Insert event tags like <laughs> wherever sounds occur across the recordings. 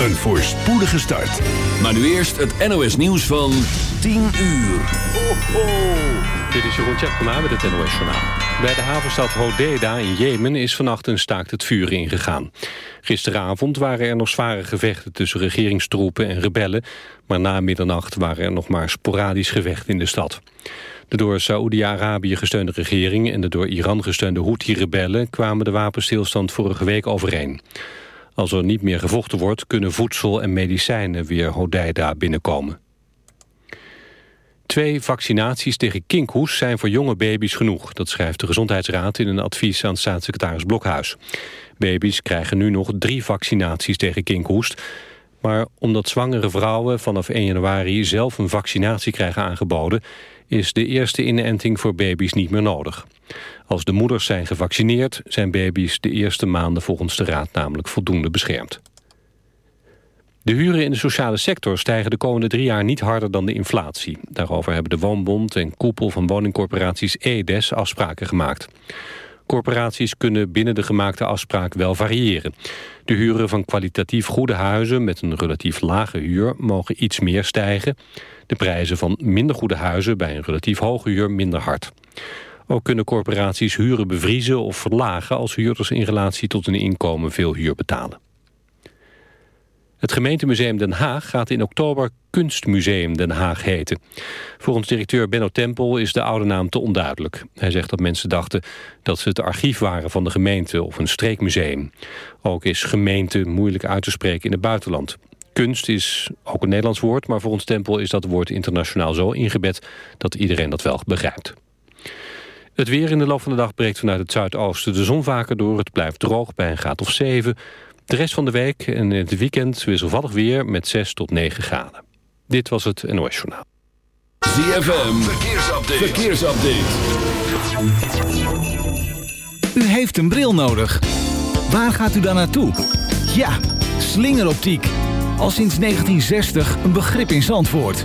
Een voorspoedige start. Maar nu eerst het NOS nieuws van 10 uur. Ho, ho. Dit is Jeroen Tjepkema met het NOS Journaal. Bij de havenstad Hodeida in Jemen is vannacht een staakt het vuur ingegaan. Gisteravond waren er nog zware gevechten tussen regeringstroepen en rebellen... maar na middernacht waren er nog maar sporadisch gevechten in de stad. De door Saoedi-Arabië gesteunde regering en de door Iran gesteunde Houthi-rebellen... kwamen de wapenstilstand vorige week overeen. Als er niet meer gevochten wordt, kunnen voedsel en medicijnen weer Hodeida binnenkomen. Twee vaccinaties tegen kinkhoes zijn voor jonge baby's genoeg. Dat schrijft de Gezondheidsraad in een advies aan staatssecretaris Blokhuis. Baby's krijgen nu nog drie vaccinaties tegen kinkhoest. Maar omdat zwangere vrouwen vanaf 1 januari zelf een vaccinatie krijgen aangeboden... is de eerste inenting voor baby's niet meer nodig. Als de moeders zijn gevaccineerd, zijn baby's de eerste maanden volgens de Raad namelijk voldoende beschermd. De huren in de sociale sector stijgen de komende drie jaar niet harder dan de inflatie. Daarover hebben de Woonbond en koepel van woningcorporaties EDES afspraken gemaakt. Corporaties kunnen binnen de gemaakte afspraak wel variëren. De huren van kwalitatief goede huizen met een relatief lage huur mogen iets meer stijgen. De prijzen van minder goede huizen bij een relatief hoge huur minder hard. Ook kunnen corporaties huren bevriezen of verlagen... als huurders in relatie tot hun inkomen veel huur betalen. Het gemeentemuseum Den Haag gaat in oktober Kunstmuseum Den Haag heten. Volgens directeur Benno Tempel is de oude naam te onduidelijk. Hij zegt dat mensen dachten dat ze het archief waren van de gemeente of een streekmuseum. Ook is gemeente moeilijk uit te spreken in het buitenland. Kunst is ook een Nederlands woord, maar volgens Tempel is dat woord internationaal zo ingebed dat iedereen dat wel begrijpt. Het weer in de loop van de dag breekt vanuit het zuidoosten de zon vaker door. Het blijft droog bij een graad of 7. De rest van de week en in het weekend wisselvallig weer met 6 tot 9 graden. Dit was het NOS Journaal. ZFM, verkeersupdate. verkeersupdate. U heeft een bril nodig. Waar gaat u dan naartoe? Ja, slingeroptiek. Al sinds 1960 een begrip in Zandvoort.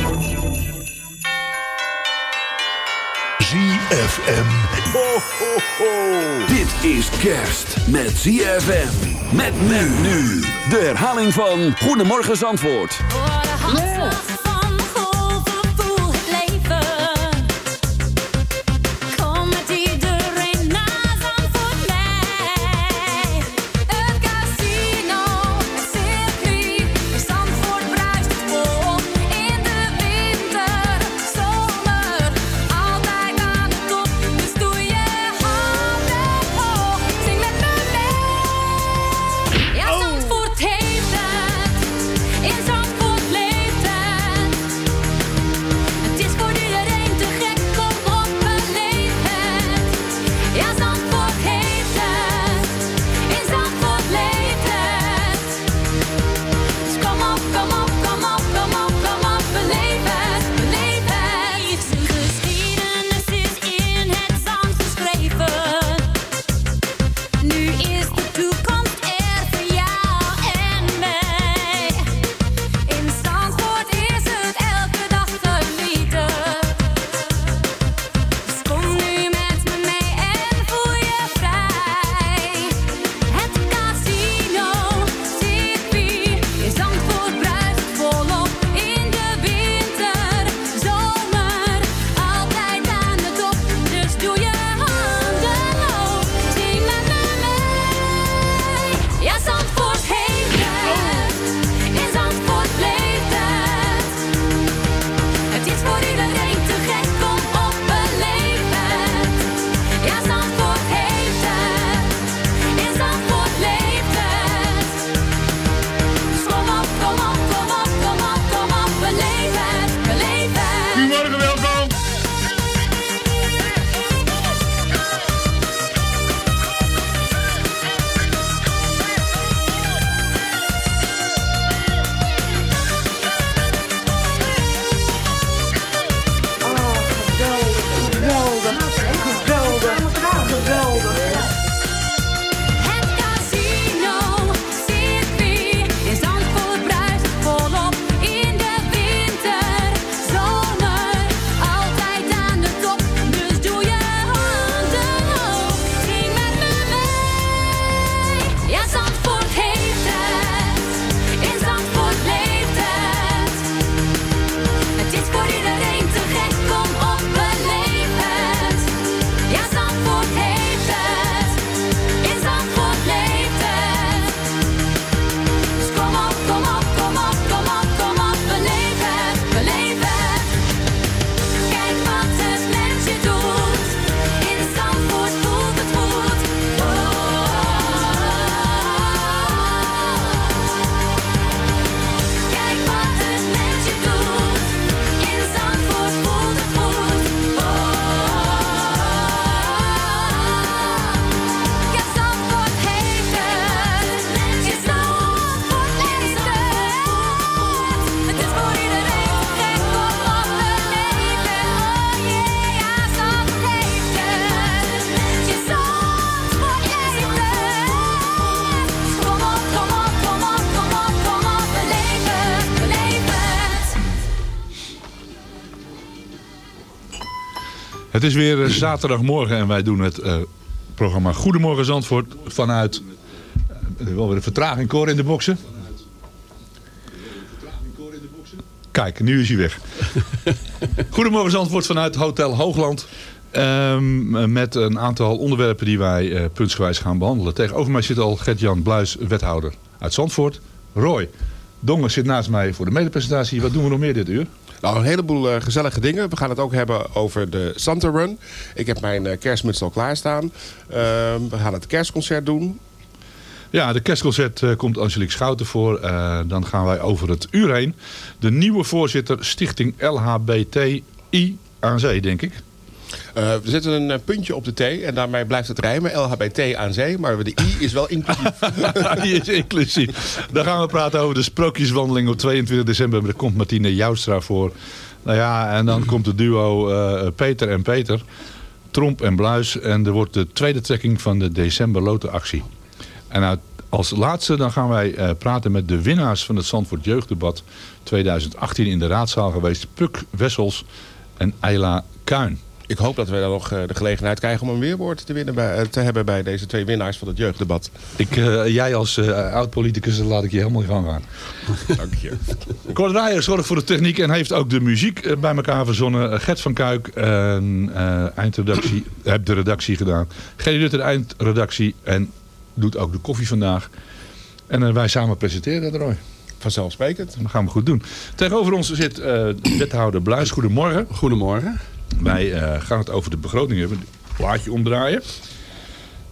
ZFM. Ho, ho, ho. Dit is kerst met ZFM. Met men nu. De herhaling van Goedemorgen Zandvoort. Het is weer eh, zaterdagmorgen en wij doen het uh, programma Goedemorgen Zandvoort vanuit... Uh, wel weer een vertraging, Cor, in de boksen. Kijk, nu is hij weg. <laughs> Goedemorgen Zandvoort vanuit Hotel Hoogland. Um, met een aantal onderwerpen die wij uh, puntsgewijs gaan behandelen. Tegenover mij zit al Gert-Jan Bluis, wethouder uit Zandvoort. Roy Dongen zit naast mij voor de medepresentatie. Wat doen we nog meer dit uur? Nou, een heleboel uh, gezellige dingen. We gaan het ook hebben over de Santa Run. Ik heb mijn uh, kerstmuts al klaarstaan. Uh, we gaan het kerstconcert doen. Ja, de kerstconcert uh, komt Angelique Schouten voor. dan gaan wij over het uur heen. De nieuwe voorzitter Stichting LHBTI aan zee, denk ik. Uh, we zetten een uh, puntje op de T en daarmee blijft het rijmen. LHBT aan zee, maar de I is wel inclusief. <laughs> Die is inclusief. Dan gaan we praten over de sprookjeswandeling op 22 december. Daar komt Martine Joustra voor. Nou ja, en dan komt het duo uh, Peter en Peter. Tromp en Bluis. En er wordt de tweede trekking van de december lotenactie. En als laatste dan gaan wij praten met de winnaars van het Zandvoort Jeugddebat 2018 in de raadzaal geweest. Puk Wessels en Ayla Kuin ik hoop dat we dan nog de gelegenheid krijgen om een weerwoord te, winnen bij, te hebben bij deze twee winnaars van het jeugddebat. Ik, uh, jij als uh, oud-politicus, laat ik je helemaal gaan gaan. <laughs> Dank je. Cor Draaier zorgt voor de techniek en heeft ook de muziek bij elkaar verzonnen. Gert van Kuik, uh, eindredactie, heb de redactie gedaan. Gerry Rutte, de eindredactie en doet ook de koffie vandaag. En wij samen presenteren dat, Roy. Vanzelfsprekend. Dat gaan we goed doen. Tegenover ons zit wethouder Bluis. Goedemorgen. Goedemorgen. Wij uh, gaan het over de begroting hebben. Plaatje omdraaien.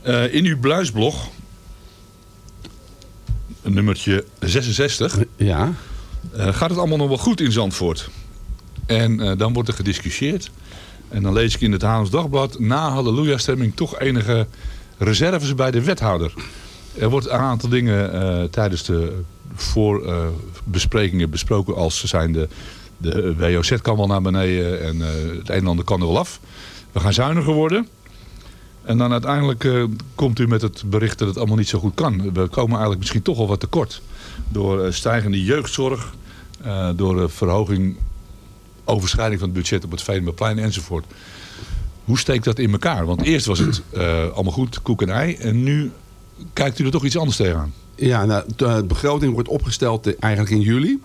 Uh, in uw bluisblog, nummertje 66, ja. Uh, gaat het allemaal nog wel goed in Zandvoort. En dan wordt er gediscussieerd. En dan lees ik in het Haarlems Dagblad... na Halleluja-stemming toch enige reserves bij de wethouder. Er wordt een aantal dingen tijdens de voorbesprekingen besproken... als zijn de de WOZ kan wel naar beneden en uh, het een en ander kan er wel af. We gaan zuiniger worden. En dan uiteindelijk uh, komt u met het bericht dat het allemaal niet zo goed kan. We komen eigenlijk misschien toch al wat tekort. Door stijgende jeugdzorg, door verhoging, overschrijding van het budget op het Venemaplein enzovoort. Hoe steekt dat in elkaar? Want eerst was het allemaal goed, koek en ei. En nu kijkt u er toch iets anders tegenaan. Ja, nou, de begroting wordt opgesteld eigenlijk in juli.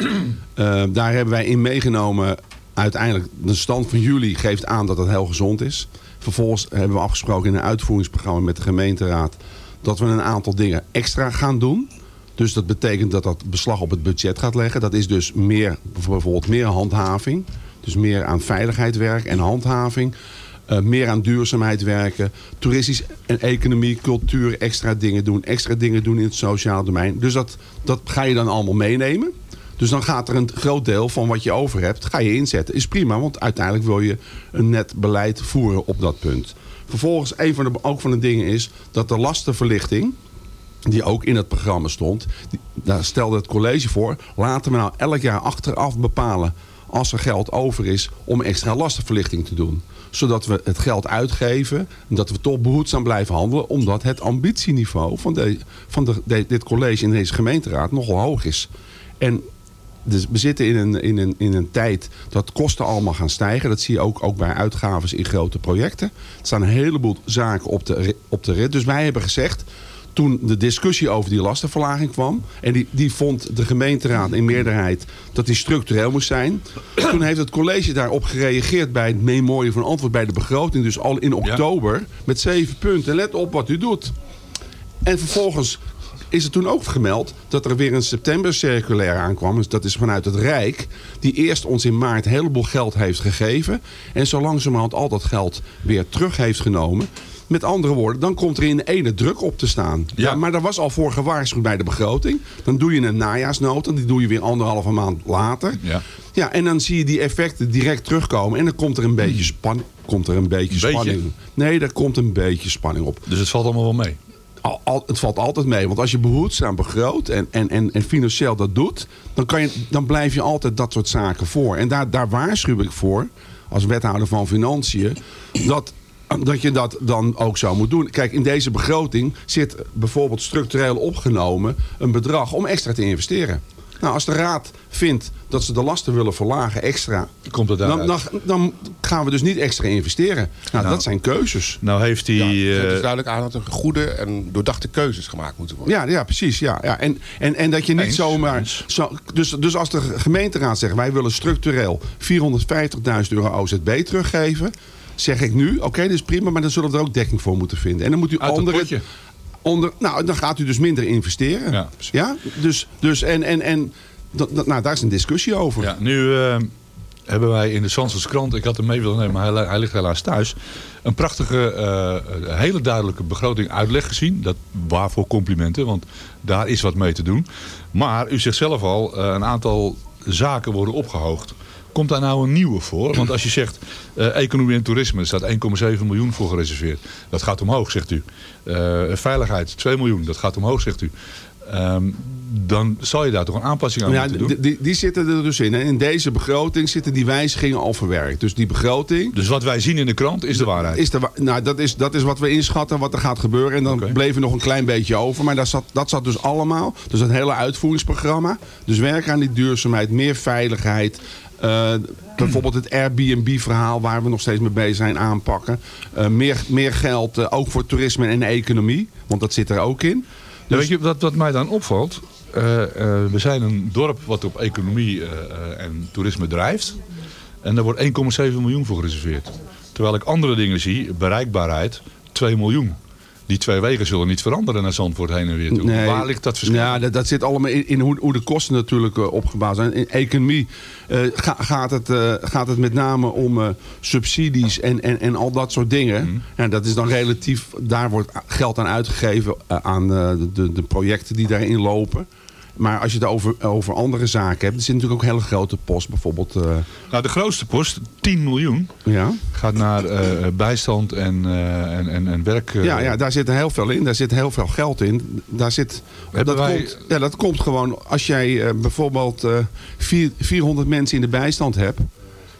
Uh, <clears throat> daar hebben wij in meegenomen uiteindelijk de stand van juli geeft aan dat het heel gezond is. Vervolgens hebben we afgesproken in een uitvoeringsprogramma met de gemeenteraad dat we een aantal dingen extra gaan doen. Dus dat betekent dat dat beslag op het budget gaat leggen. Dat is dus meer, bijvoorbeeld meer handhaving. Dus meer aan veiligheid werk en handhaving. Uh, meer aan duurzaamheid werken. Toeristisch en economie, cultuur, extra dingen doen. Extra dingen doen in het sociaal domein. Dus dat, dat ga je dan allemaal meenemen. Dus dan gaat er een groot deel van wat je over hebt, ga je inzetten. Is prima, want uiteindelijk wil je een net beleid voeren op dat punt. Vervolgens, een van de, ook van de dingen is dat de lastenverlichting die ook in het programma stond. Daar stelde het college voor. Laten we nou elk jaar achteraf bepalen als er geld over is om extra lastenverlichting te doen zodat we het geld uitgeven. En dat we toch behoedzaam blijven handelen. Omdat het ambitieniveau van, de, van de, dit college en deze gemeenteraad nogal hoog is. En dus we zitten in een, in, een, in een tijd dat kosten allemaal gaan stijgen. Dat zie je ook, ook bij uitgaves in grote projecten. Er staan een heleboel zaken op de, op de rit. Dus wij hebben gezegd, toen de discussie over die lastenverlaging kwam... en die, die vond de gemeenteraad in meerderheid dat die structureel moest zijn... toen heeft het college daarop gereageerd bij het memorium van antwoord bij de begroting... dus al in oktober met zeven punten. Let op wat u doet. En vervolgens is er toen ook gemeld dat er weer een september circulair aankwam. Dus dat is vanuit het Rijk. Die eerst ons in maart een heleboel geld heeft gegeven. En zo langzamerhand al dat geld weer terug heeft genomen. Met andere woorden, dan komt er in de ene druk op te staan. Ja. maar daar was al voor gewaarschuwd bij de begroting. Dan doe je een najaarsnota. Die doe je weer anderhalve maand later. Ja. Ja, en dan zie je die effecten direct terugkomen. En dan komt er een beetje, span komt er een beetje, spanning. Nee, daar komt een beetje spanning op. Dus het valt allemaal wel mee? Al, al, het valt altijd mee. Want als je behoedzaam begroot en, en, en, en financieel dat doet... Dan, kan je, dan blijf je altijd dat soort zaken voor. En daar, daar waarschuw ik voor, als wethouder van Financiën... dat dat je dat dan ook zo moet doen. Kijk, in deze begroting zit bijvoorbeeld structureel opgenomen een bedrag om extra te investeren. Nou, als de raad vindt dat ze de lasten willen verlagen extra... Komt het dan, dan, dan gaan we dus niet extra investeren. Nou, Nou. dat zijn keuzes. Nou heeft hij... Ja, het eh, geeft dus duidelijk aan dat er goede en doordachte keuzes gemaakt moeten worden. Ja, ja precies. Ja, ja. En, en, en dat je niet Eens, zomaar... eens. Zo, dus, dus als de gemeenteraad zegt... wij willen structureel 450.000 euro OZB teruggeven... zeg ik nu, oké, dat is prima... maar dan zullen we er ook dekking voor moeten vinden. En dan moet u Uit andere... Onder, nou, dan gaat u dus minder investeren. Ja. Ja? Dus, dus en, en, en dat, dat- nou, daar is een discussie over. Ja, nu eh, hebben wij in de Zandvoortse krant, ik had hem mee willen nemen, maar hij, hij ligt helaas thuis. Een prachtige, eh, hele duidelijke begroting uitleg gezien. Dat, waarvoor complimenten, want daar is wat mee te doen. Maar u zegt zelf al, eh, een aantal zaken worden opgehoogd. Komt daar nou een nieuwe voor? Want als je zegt eh, economie en toerisme, er staat 1,7 miljoen voor gereserveerd. Dat gaat omhoog, zegt u. Eh, veiligheid, 2 miljoen, dat gaat omhoog, zegt u. Ehm, dan zal je daar toch een aanpassing aan Ja, moeten doen. die, die, zitten er dus in. En in deze begroting zitten die wijzigingen al verwerkt. Dus die begroting... Dus wat wij zien in de krant is de waarheid. Is de, wa- nou, dat, is, dat is wat we inschatten wat er gaat gebeuren. En dan Oké. bleef er nog een klein beetje over. Maar dat zat, dat zat dus allemaal. Dus het hele uitvoeringsprogramma. Dus werken aan die duurzaamheid, meer veiligheid. Eh, bijvoorbeeld het Airbnb-verhaal waar we nog steeds mee bezig zijn aanpakken. Eh, meer, meer geld eh, ook voor toerisme en economie. Want dat zit er ook in. Dus- weet je, wat, wat mij dan opvalt, we zijn een dorp wat op economie en toerisme drijft. En daar wordt 1,7 miljoen voor gereserveerd. Terwijl ik andere dingen zie, bereikbaarheid, 2 miljoen. Die twee wegen zullen niet veranderen naar Zandvoort heen en weer toe. Nee. Waar ligt dat verschil? Ja, dat, dat zit allemaal in, in hoe, hoe de kosten natuurlijk eh, opgebouwd zijn. In economie eh, ga- gaat, het, eh, gaat het met name om subsidies en, en, en al dat soort dingen. Mhm. Ja, dat is dan relatief, daar wordt geld aan uitgegeven aan de, de projecten die daarin lopen. Maar als je het over, over andere zaken hebt, er zit natuurlijk ook een hele grote post. Bijvoorbeeld, eh, Nou, de grootste post, 10 miljoen, ja. gaat naar eh, bijstand en, eh, en, en, en werk. Ja, ja, daar zit heel veel in. Daar zit heel veel geld in. Daar zit, Hebben dat, wij- komt, ja, dat komt gewoon als jij bijvoorbeeld vier- 400 mensen in de bijstand hebt.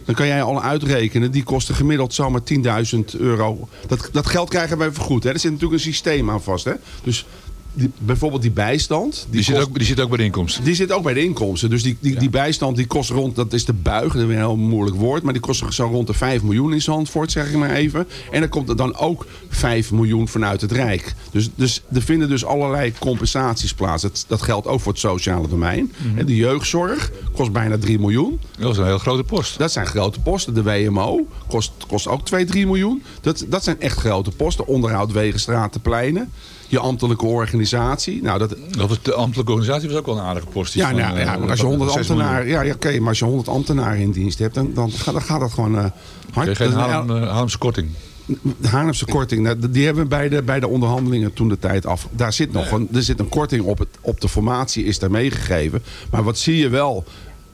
Dan kan jij al uitrekenen. Die kosten gemiddeld zomaar 10.000 euro. Dat, dat geld krijgen wij vergoed. Hè. Er zit natuurlijk een systeem aan vast. Hè. Dus die, bijvoorbeeld die bijstand. Die, Die, zit ook, die zit ook bij de inkomsten. die zit ook bij de inkomsten. Dus die, die, die bijstand die kost rond, dat is de buig, dat is een heel moeilijk woord. Maar die kost zo rond de 5 miljoen in Zandvoort, zeg ik maar even. En dan komt er dan ook 5 miljoen vanuit het Rijk. Dus, dus er vinden dus allerlei compensaties plaats. Dat, dat geldt ook voor het sociale domein. En de jeugdzorg kost bijna 3 miljoen. Dat is een heel grote post. Dat zijn grote posten. De WMO kost, kost ook 2, 3 miljoen. Dat, dat zijn echt grote posten. Onderhoud, wegen, straten, pleinen. Je ambtelijke organisatie. Nou, dat, Dat was, de ambtelijke organisatie was ook wel een aardige post. Ja, van, nou, eh, ja, maar als je van 100 zes miljoen. ambtenaren, ja, ja, oké, maar als je 100 ambtenaren in dienst hebt, dan, dan, gaat, dan gaat dat gewoon eh hard. Geen Haarlem, eh, Haarlemse korting. de Haarlemse korting, nou, die hebben we bij de, bij de onderhandelingen toen de tijd af. Daar zit nog een, er zit een korting op, het, op de formatie, is daar meegegeven. Maar wat zie je wel?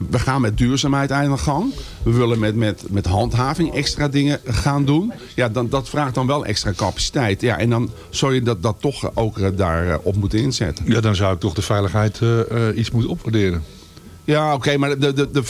We gaan met duurzaamheid aan de gang. We willen met, met, met handhaving extra dingen gaan doen. Ja, dan, dat vraagt dan wel extra capaciteit. Ja, en dan zou je dat, dat toch ook eh, daarop op moeten inzetten. Ja, dan zou ik toch de veiligheid eh, eh, iets moeten opwaarderen. Ja, oké, maar de, de, de,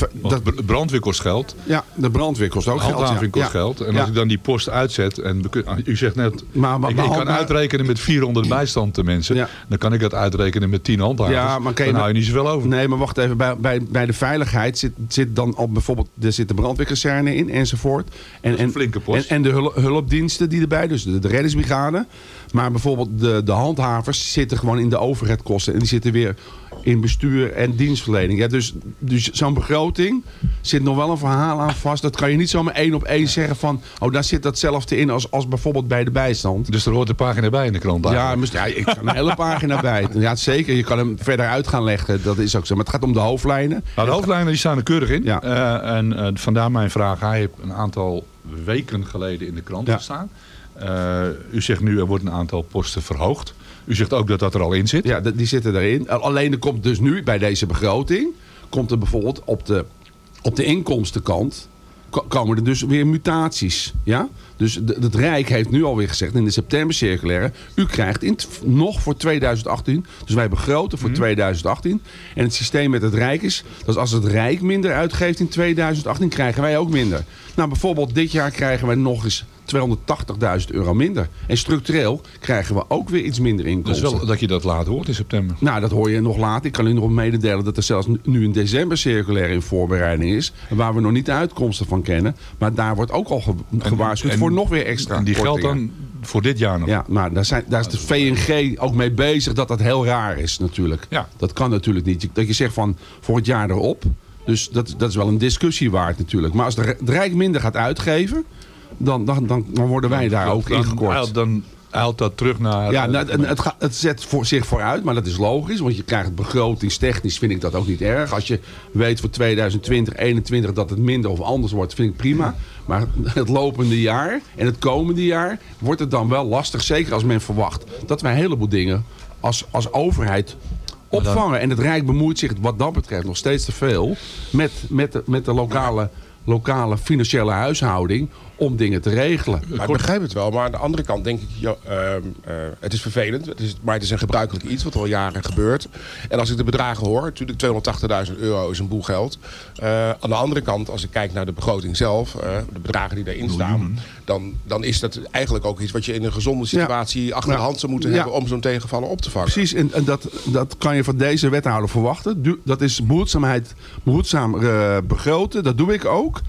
br- brandweer kost geld. ja, de brandweer kost ook geld. Ja. kost Ja. geld. En als ik dan die post uitzet. En ah, u zegt net. Maar- maar- ik, kan uitrekenen met 400 bijstand mensen. Dan kan ik dat uitrekenen met 10 handhavers. Ja, maar je dan hou je niet zoveel over. Nee, maar wacht even. Bij, bij, bij de veiligheid zit, zit dan al bijvoorbeeld... Er zit de brandweerkazerne in enzovoort. En, een flinke post. En, en de hul- hulpdiensten die erbij. Dus de, de reddingsbrigade. Maar bijvoorbeeld de, de handhavers zitten gewoon in de overheadkosten. En die zitten weer in bestuur en dienstverlening. Ja, dus dus zo'n begroting zit nog wel een verhaal aan vast. Dat kan je niet zomaar één op één zeggen van... Oh, daar zit datzelfde in als, als bijvoorbeeld bij de bijstand. Dus er hoort een pagina bij in de krant. Ja, ja, ik kan een hele pagina bij. Ja, zeker. Je kan hem verder uit gaan leggen. Dat is ook zo. Maar het gaat om de hoofdlijnen. Nou, de hoofdlijnen die staan er keurig in. Ja. Eh, en eh, vandaar mijn vraag. Hij heeft een aantal weken geleden in de krant Ja. gestaan. Eh, u zegt nu er wordt een aantal posten verhoogd. U zegt ook dat dat er al in zit. Ja, die zitten erin. Alleen er komt dus nu bij deze begroting... komt er bijvoorbeeld op de, op de inkomstenkant... ko- komen er dus weer mutaties. Ja? Dus het Rijk heeft nu alweer gezegd in de septembercirculaire... u krijgt in, nog voor 2018... dus wij begroten voor 2018... en het systeem met het Rijk is... dat als het Rijk minder uitgeeft in 2018... krijgen wij ook minder. Nou, bijvoorbeeld dit jaar krijgen wij nog eens 280.000 euro minder. En structureel krijgen we ook weer iets minder inkomsten. wel dat je dat laat hoort in september. Nou, dat hoor je nog later. Ik kan u nog mededelen dat er zelfs nu een december circulaire in voorbereiding is. Waar we nog niet de uitkomsten van kennen. Maar daar wordt ook al ge- gewaarschuwd en- voor nog weer extra En die geldt dan voor dit jaar nog. Ja, maar daar, zijn, daar is de VNG ook mee bezig dat dat heel raar is natuurlijk. Ja. Dat kan natuurlijk niet. Dat je zegt van voor het jaar erop. Dus dat, dat is wel een discussie waard natuurlijk. Maar als de, de Rijk minder gaat uitgeven, dan, dan, dan, dan worden wij daar ook ingekort. Dan eilt dat terug naar... Ja, nou, het, het, gaat- het zet voor zich vooruit, maar dat is logisch. Want je krijgt begrotingstechnisch, vind ik dat ook niet erg. Als je weet voor 2020, 2021 dat het minder of anders wordt, vind ik prima. Maar het lopende jaar en het komende jaar wordt het dan wel lastig. Zeker als men verwacht dat wij een heleboel dingen als, als overheid opvangen. En het Rijk bemoeit zich wat dat betreft nog steeds te veel met, met, de, met de lokale, lokale financiële huishouding om dingen te regelen. Maar ik begrijp het wel, maar aan de andere kant denk ik, ja, ehm, eh, het is vervelend, het is, maar het is een gebruikelijk iets wat al jaren gebeurt. En als ik de bedragen hoor, natuurlijk 280.000 euro is een boel geld. Eh, aan de andere kant, als ik kijk naar de begroting zelf, eh, de bedragen die daarin staan, dan, dan is dat eigenlijk ook iets wat je in een gezonde situatie achter de Ja. hand zou moeten Ja. hebben om zo'n tegenvallen op te vangen. Precies, en, en dat, dat kan je van deze wethouder verwachten. Du- Dat is behoedzaamheid, behoedzaam eh, begroten, dat doe ik ook.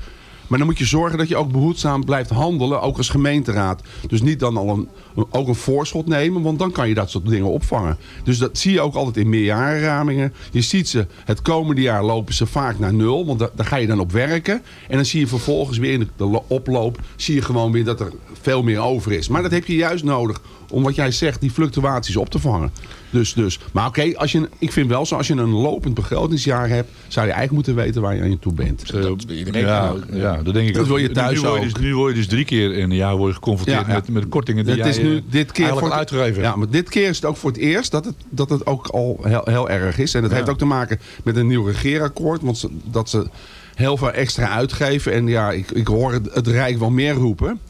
Maar dan moet je zorgen dat je ook behoedzaam blijft handelen, ook als gemeenteraad. Dus niet dan al een, ook een voorschot nemen, want dan kan je dat soort dingen opvangen. Dus dat zie je ook altijd in meerjarenramingen. Je ziet ze, het komende jaar lopen ze vaak naar nul, want da- daar ga je dan op werken. En dan zie je vervolgens weer in de, de lo- oploop, zie je gewoon weer dat er veel meer over is. Maar dat heb je juist nodig om wat jij zegt, die fluctuaties op te vangen. Dus, dus. Maar oké, als je een- ik vind wel zo, als je een lopend begrotingsjaar hebt, zou je eigenlijk moeten weten waar je aan toe bent. Eh, Dat wil iedereen ja, dat denk ik Dat ook. wil je Nu- thuis nu, word je dus, nu word je dus drie keer in een jaar word je geconfronteerd Ja, ja. Met, met de kortingen die Het jij is nu dit keer voor het- uitgegeven Ja, maar dit keer is het ook voor het eerst dat het, dat het ook al heel, heel erg is. En dat heeft ook te maken met een nieuw regeerakkoord. Want ze, dat ze heel veel extra uitgeven. En ja, ik, ik hoor het, het Rijk wel meer roepen.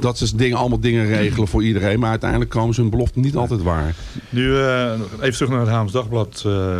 Dat ze dingen, allemaal dingen regelen voor iedereen. Maar uiteindelijk komen ze hun belofte niet altijd waar. Nu eh, even terug naar het Haams Dagblad eh,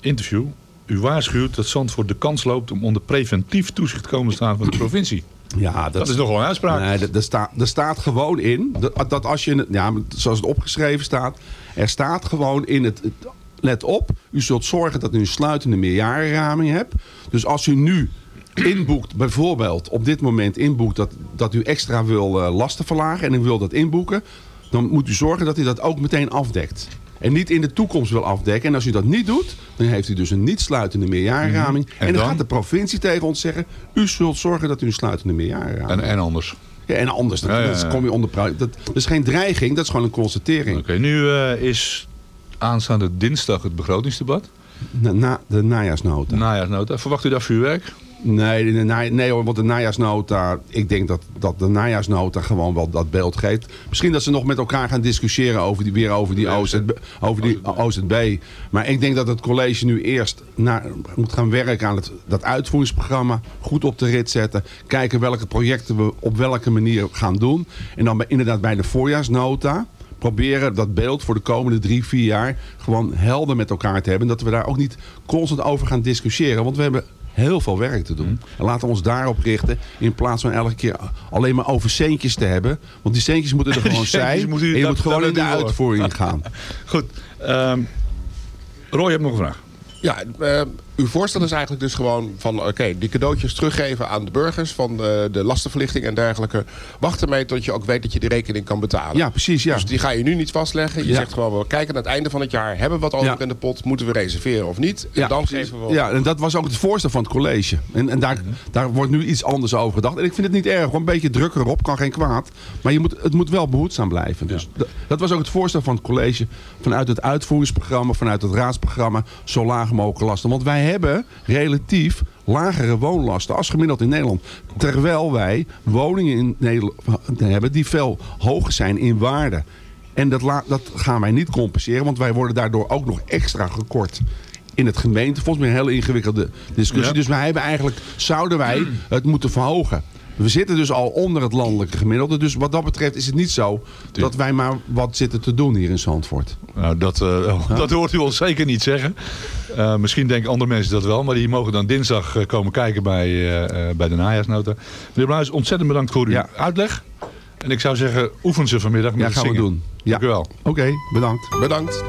interview. U waarschuwt dat Zandvoort de kans loopt om onder preventief toezicht te komen te staan van de provincie. Ja, dat, Dat is nogal een uitspraak. Nee, er, er staat, er staat gewoon in, dat, dat als je, ja, zoals het opgeschreven staat, er staat gewoon in het, het- let op, u zult zorgen dat u een sluitende meerjarenraming hebt. Dus als u nu inboekt, bijvoorbeeld op dit moment inboekt dat, dat u extra wil eh, lasten verlagen en u wil dat inboeken, dan moet u zorgen dat u dat ook meteen afdekt. En niet in de toekomst wil afdekken. En als u dat niet doet, dan heeft u dus een niet sluitende meerjarenraming. Mhm. En En, dan, dan? gaat de provincie tegen ons zeggen, u zult zorgen dat u een sluitende meerjarenraming En, en anders. ja, en anders, dat, Ja, ja, dat ja. kom je onder... Dat, dat is geen dreiging, dat is gewoon een constatering. Oké, nu eh, is aanstaande dinsdag het begrotingsdebat. Na, na- de najaarsnota. Najaarsnota. Verwacht u daar vuurwerk? Nee, de, na- nee hoor, want de najaarsnota... Ik denk dat, dat de najaarsnota gewoon wel dat beeld geeft. Misschien dat ze nog met elkaar gaan discussiëren over die, weer over die, OZB, over die OZB. Maar ik denk dat het college nu eerst naar, moet gaan werken aan het, dat uitvoeringsprogramma. Goed op de rit zetten. Kijken welke projecten we op welke manier gaan doen. En dan bij, inderdaad bij de voorjaarsnota proberen dat beeld voor de komende drie, vier jaar gewoon helder met elkaar te hebben. Dat we daar ook niet constant over gaan discussiëren. Want we hebben heel veel werk te doen. En laten we ons daarop richten. In plaats van elke keer alleen maar over centjes te hebben. Want die centjes moeten er <laughs> gewoon zijn. moeten u- en je dat- moet gewoon in de uitvoering gaan. <laughs> Goed. ehm Roy, je hebt nog een vraag. Ja, eh, uw voorstel is eigenlijk dus gewoon van... oké, die cadeautjes teruggeven aan de burgers... van de, de lastenverlichting en dergelijke. Wacht ermee tot je ook weet dat je die rekening kan betalen. Ja, precies. Ja. Dus die ga je nu niet vastleggen. Je Ja. zegt gewoon, we kijken naar het einde van het jaar. Hebben we wat over Ja. in de pot? Moeten we reserveren of niet? En Ja, dan precies. geven we... Ja, en dat was ook het voorstel van het college. En, en daar, daar wordt nu iets anders over gedacht. En ik vind het niet erg. Een beetje druk erop. Kan geen kwaad. Maar je moet, het moet wel behoedzaam blijven. Dus dat, dat was ook het voorstel van het college. Vanuit het uitvoeringsprogramma, vanuit het raadsprogramma. Zo laag mogelijk lasten. Want wij hebben relatief lagere woonlasten als gemiddeld in Nederland. Terwijl wij woningen in Nederland hebben die veel hoger zijn in waarde. En dat, dat gaan wij niet compenseren, want wij worden daardoor ook nog extra gekort in het gemeente. Volgens mij een hele ingewikkelde discussie. Ja. Dus wij hebben eigenlijk, zouden wij het moeten verhogen. We zitten dus al onder het landelijke gemiddelde. Dus wat dat betreft is het niet zo dat wij maar wat zitten te doen hier in Zandvoort. Nou, dat, eh, <laughs> dat hoort u ons zeker niet zeggen. Eh, misschien denken andere mensen dat wel. Maar die mogen dan dinsdag eh, komen kijken bij, eh, eh, bij de najaarsnota. Meneer Bluis, ontzettend bedankt voor uw Ja. uitleg. En ik zou zeggen, oefen ze vanmiddag met Ja, gaan we doen. Ja. Dank u wel. Oké, bedankt. Bedankt.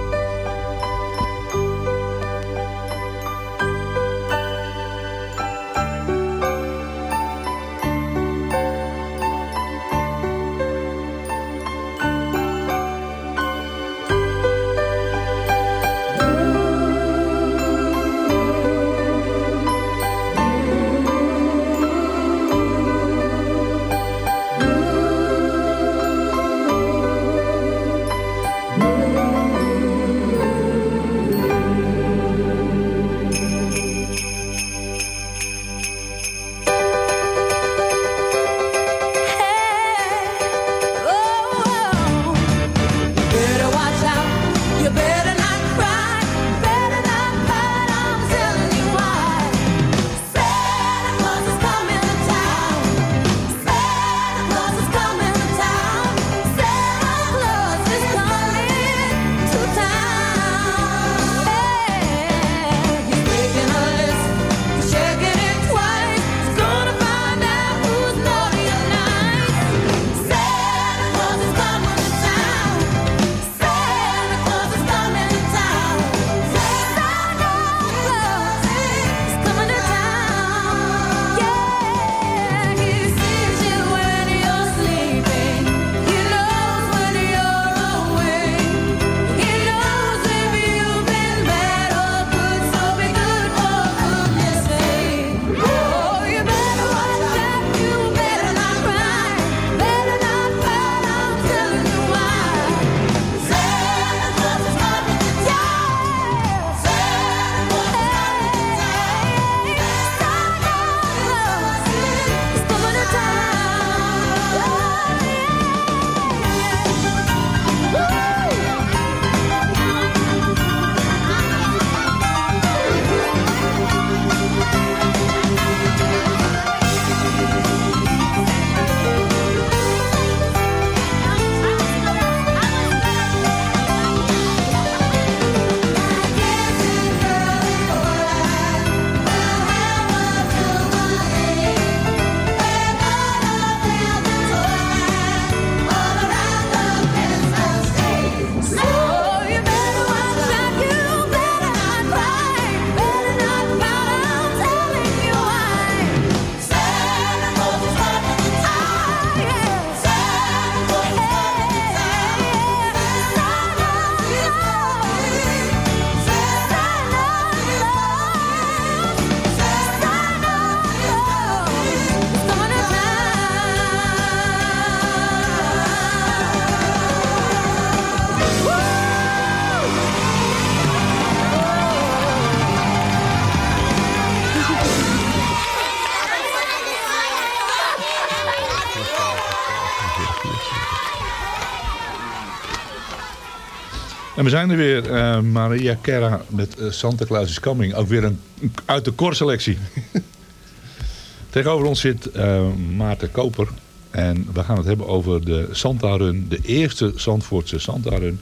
En we zijn er weer, eh, Maria Kerra met eh, Santa Claus is Coming. Ook weer een, uit de korselectie. <laughs> Tegenover ons zit eh, Maarten Koper. En we gaan het hebben over de Santa Run. De eerste Zandvoortse Santa Run.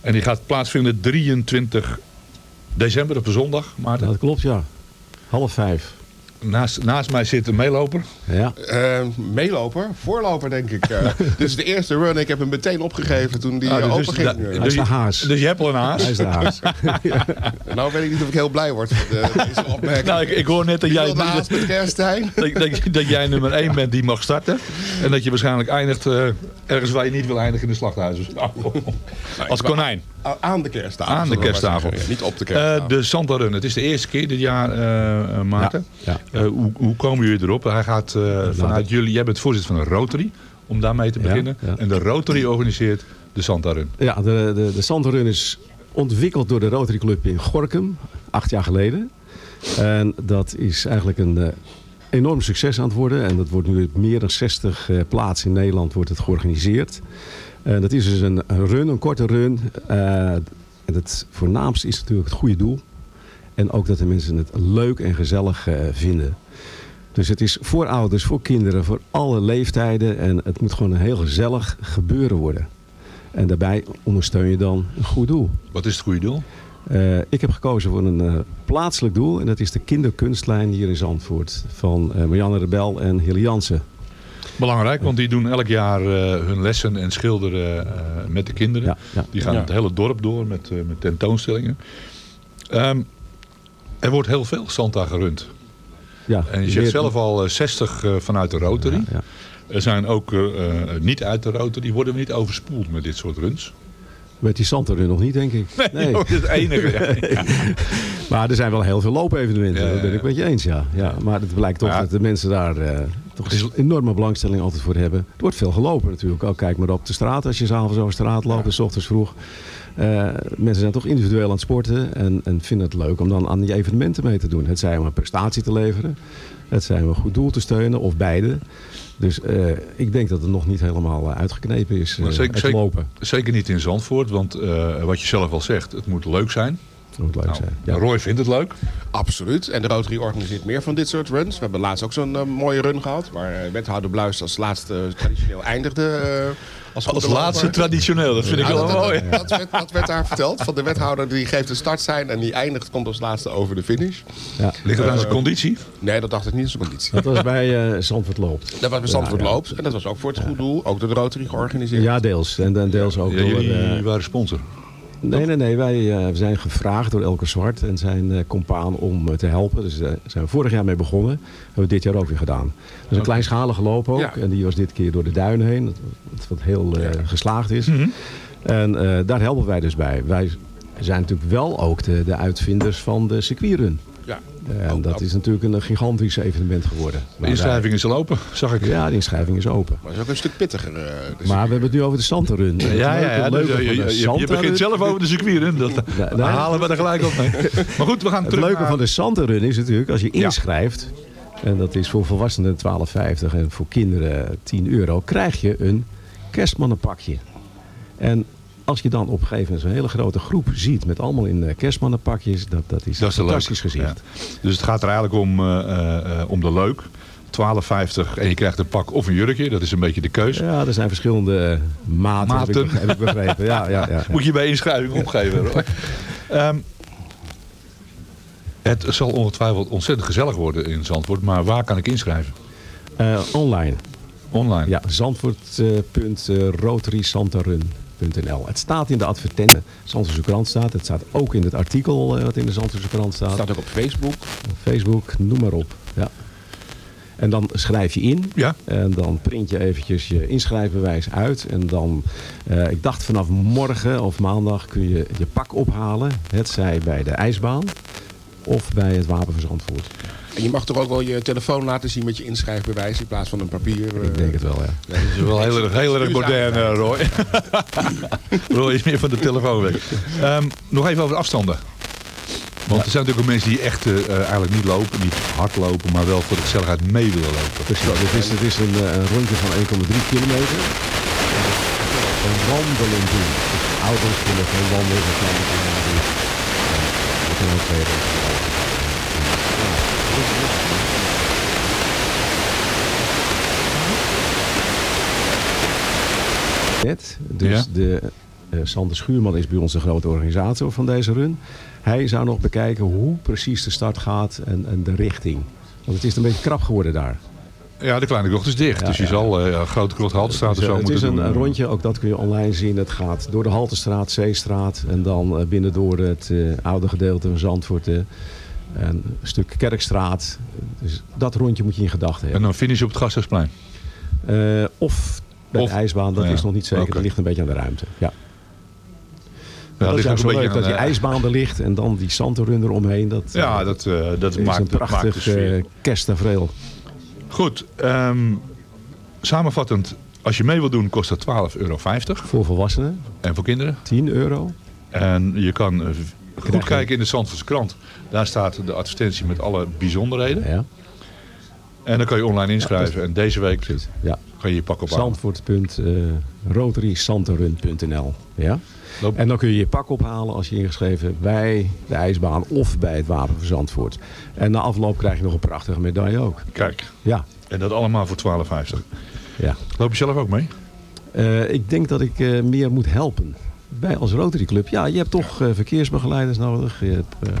En die gaat plaatsvinden 23 december op zondag, Maarten. Dat klopt, ja. Half vijf. Naast, naast mij zit een meeloper. Ja. Eh, meeloper, voorloper denk ik. eh. <laughs> dit is de eerste run. Ik heb hem meteen opgegeven toen die Ah, dus- open ging. dus- Eh, Hij is de haas. Dus je hebt al een haas. Hij is de haas. <laughs> <laughs> nou weet ik niet of ik heel blij word van de- deze opmerking. Nou, ik, ik hoor net dat jij, haas met kerstijn? dat, dat, dat jij nummer 1 bent die mag starten. En dat je waarschijnlijk eindigt eh, ergens waar je niet wil eindigen in de slachthuizen. Als konijn. Aan de kersttafel. Aan de kersttafel. Ja, niet op de Eh, kersttafel. de Santa Run. Het is de eerste keer dit jaar, Maarten. Ja, Eh, hoe, hoe komen jullie erop? Hij gaat eh, vanuit jullie... Jij bent voorzitter van een Rotary. Om daarmee te beginnen. ja. En de Rotary organiseert de Santa Run. Ja, de, de, de Sanderun is ontwikkeld door de Rotary Club in Gorkum, acht jaar geleden. En dat is eigenlijk een eh, enorm succes aan het worden. En dat wordt nu op meer dan 60 eh, plaatsen in Nederland wordt het georganiseerd. En dat is dus een, een run, een korte run. Eh, en het voornaamste is natuurlijk het goede doel. En ook dat de mensen het leuk en gezellig eh, vinden. Dus het is voor ouders, voor kinderen, voor alle leeftijden. En het moet gewoon een heel gezellig gebeuren worden. En daarbij ondersteun je dan een goed doel. Wat is het goede doel? Eh, ik heb gekozen voor een eh, plaatselijk doel. En dat is de kinderkunstlijn hier in Zandvoort. Van eh, Marianne Rebel en Hilly Jansen. Belangrijk, want die doen elk jaar eh, hun lessen en schilderen eh, met de kinderen. Ja, ja. Die gaan Ja. het hele dorp door met, eh, met tentoonstellingen. Ehm, er wordt heel veel Santa gerund. Ja, En je zegt zelf al eh, 60 eh, vanuit de Rotary. Ja, ja. Er zijn ook niet uit de Rotary. Die worden we niet overspoeld met dit soort runs. Met die Santorun nog niet, denk ik. Nee, <laughs> dat is het enige. ja. <laughs> Maar er zijn wel heel veel loopevenementen, Ja, dat ben ik met je eens, ja. ja maar het blijkt toch Ja. dat de mensen daar eh, toch een enorme belangstelling altijd voor hebben. Er wordt veel gelopen natuurlijk. Ook kijk maar op de straat als je s'avonds over straat loopt, en s ochtends vroeg. Eh, mensen zijn toch individueel aan het sporten en, en vinden het leuk om dan aan die evenementen mee te doen. Het zij om een prestatie te leveren, het zij om een goed doel te steunen of beide. Dus eh, ik denk dat het nog niet helemaal eh, uitgeknepen is, zeker, het zeker, lopen. zeker niet in Zandvoort, want wat je zelf al zegt, het moet leuk zijn. Dat moet leuk Nou, zijn. Ja. Roy vindt het leuk. Absoluut. En de Rotary organiseert meer van dit soort runs. We hebben laatst ook zo'n eh, mooie run gehad. Waar eh, wethouder Bluis als laatste eh, traditioneel eindigde. als laatste traditioneel, dat vind ik wel dat, mooi. dat, dat werd, dat werd daar verteld. Van de wethouder die geeft een startsein en die eindigt, komt als laatste over de finish. Ja. Ligt het aan zijn conditie? Nee, dat dacht ik niet in zijn conditie. Dat was bij eh Zandvoort Loopt. Dat was bij Zandvoort. Loopt. En dat was ook voor het goed doel. Ook door de Rotary georganiseerd. Ja, deels. En dan deels ook Ja, door... jullie waren sponsor. Nee, nee, nee. Wij eh, zijn gevraagd door Elke Zwart en zijn eh compaan om eh, te helpen. Dus daar zijn we vorig jaar mee begonnen. Hebben we dit jaar ook weer gedaan. Dus een kleinschalige loop ook. Ja. En die was dit keer door de duinen heen. Wat, heel geslaagd is. En eh, daar helpen wij dus bij. Wij zijn natuurlijk wel ook de, de uitvinders van de circuitrun. En Ook dat dat. is natuurlijk een gigantisch evenement geworden. De inschrijving is al open, zag ik. Ja, de inschrijving is open. Maar dat is ook een stuk pittiger. eh, dus- Maar we hebben het nu over de Santarun. Ja, ja, ja. dus, eh, je, je- begint zelf over de circuit, hè? Dat Ja, daar halen we er gelijk op mee. <laughs> Maar goed, we gaan Het terug leuke naar- van de Santarun is natuurlijk, als je inschrijft, en dat is voor volwassenen 12,50 en voor kinderen 10 euro, krijg je een kerstmannenpakje. En als je dan op een gegeven moment zo'n hele grote groep ziet met allemaal in eh, kerstmannenpakjes, dat, dat is Dat een fantastisch leuk. gezicht. Ja. Dus het gaat er eigenlijk om, eh, eh, om de leuk. 12,50 en je krijgt een pak of een jurkje. Dat is een beetje de keus. Ja, er zijn verschillende maten, Heb, ik, Maten. heb ik begrepen. Ja, ja, ja. Moet je bij inschrijving opgeven. hoor. Ehm, het zal ongetwijfeld ontzettend gezellig worden in Zandvoort. Maar waar kan ik inschrijven? Online. Online? Ja, Het staat in de advertentie. Zandvoortse krant staat. Het staat ook in het artikel eh, wat in de Zandvoortse krant staat. staat ook op Facebook. Facebook, noem maar op. Ja. En dan schrijf je in. Ja. En dan print je eventjes je inschrijfbewijs uit. En dan, eh, ik dacht vanaf morgen of maandag kun je je pak ophalen. Het zij bij de ijsbaan of bij het Wapen van Zandvoort. En je mag toch ook wel je telefoon laten zien met je inschrijfbewijs in plaats van een papier. eh, Ik denk het wel, ja. Dat is wel heel erg, heel erg modern, eh, Roy. <laughs> Roy is meer van de telefoon weg. Ehm, nog even over de afstanden. Want er zijn natuurlijk ook mensen die echt eh, eh, eigenlijk niet lopen, niet hard lopen, maar wel voor de gezelligheid mee willen lopen. Dus dat, het is, het is een, eh, een rondje van 1,3 kilometer. Een wandelen doen. Dus ouders kunnen gewoon wandelen. dat kan ook twee. Net, dus Ja. de eh, Sander Schuurman is bij ons de grote organisator van deze run. Hij zou nog bekijken hoe precies de start gaat en, en de richting. Want het is een beetje krap geworden daar. Ja, de kleine krocht is dicht, Ja, dus je ja. zal eh grote krocht Haltestraat Dus, zo eh, het moeten is een, doen. rondje, ook dat kun je online zien. Het gaat door de Haltestraat, Zeestraat en dan eh, binnen door het oude gedeelte van Zandvoort. En een stuk Kerkstraat. Dus dat rondje moet je in gedachten En hebben. dan finish op het Gasthuisplein. Eh, of bij Of- de ijsbaan, dat ja, is nog niet zeker. oké. Dat ligt een beetje aan de ruimte. Ja. Ja, dat is ook zo leuk beetje dat die ijsbaan er ligt en dan die Santorun eromheen. Dat, Ja, eh, dat, eh, dat is maakt, een prachtig eh kersttafereel. Goed, ehm, samenvattend. Als je mee wil doen kost dat 12,50 euro. Voor volwassenen En voor kinderen? 10 euro. En je kan goed kijken in de Zandvoortse krant. Daar staat de advertentie met alle bijzonderheden. Ja, En dan kan je online inschrijven. En deze week precies. Ja. kan je je pak ophalen. Zandvoort.rotarysantarun.nl ja? Loop- En dan kun je je pak ophalen als je ingeschreven hebt bij de ijsbaan of bij het Wapen van Zandvoort. En na afloop krijg je nog een prachtige medaille ook. Kijk, Ja, en dat allemaal voor 12,50. ja. Loop je zelf ook mee? Eh, ik denk dat ik eh, meer moet helpen. Bij als Rotary Club. Ja, je hebt toch eh, verkeersbegeleiders nodig. Je hebt eh eh,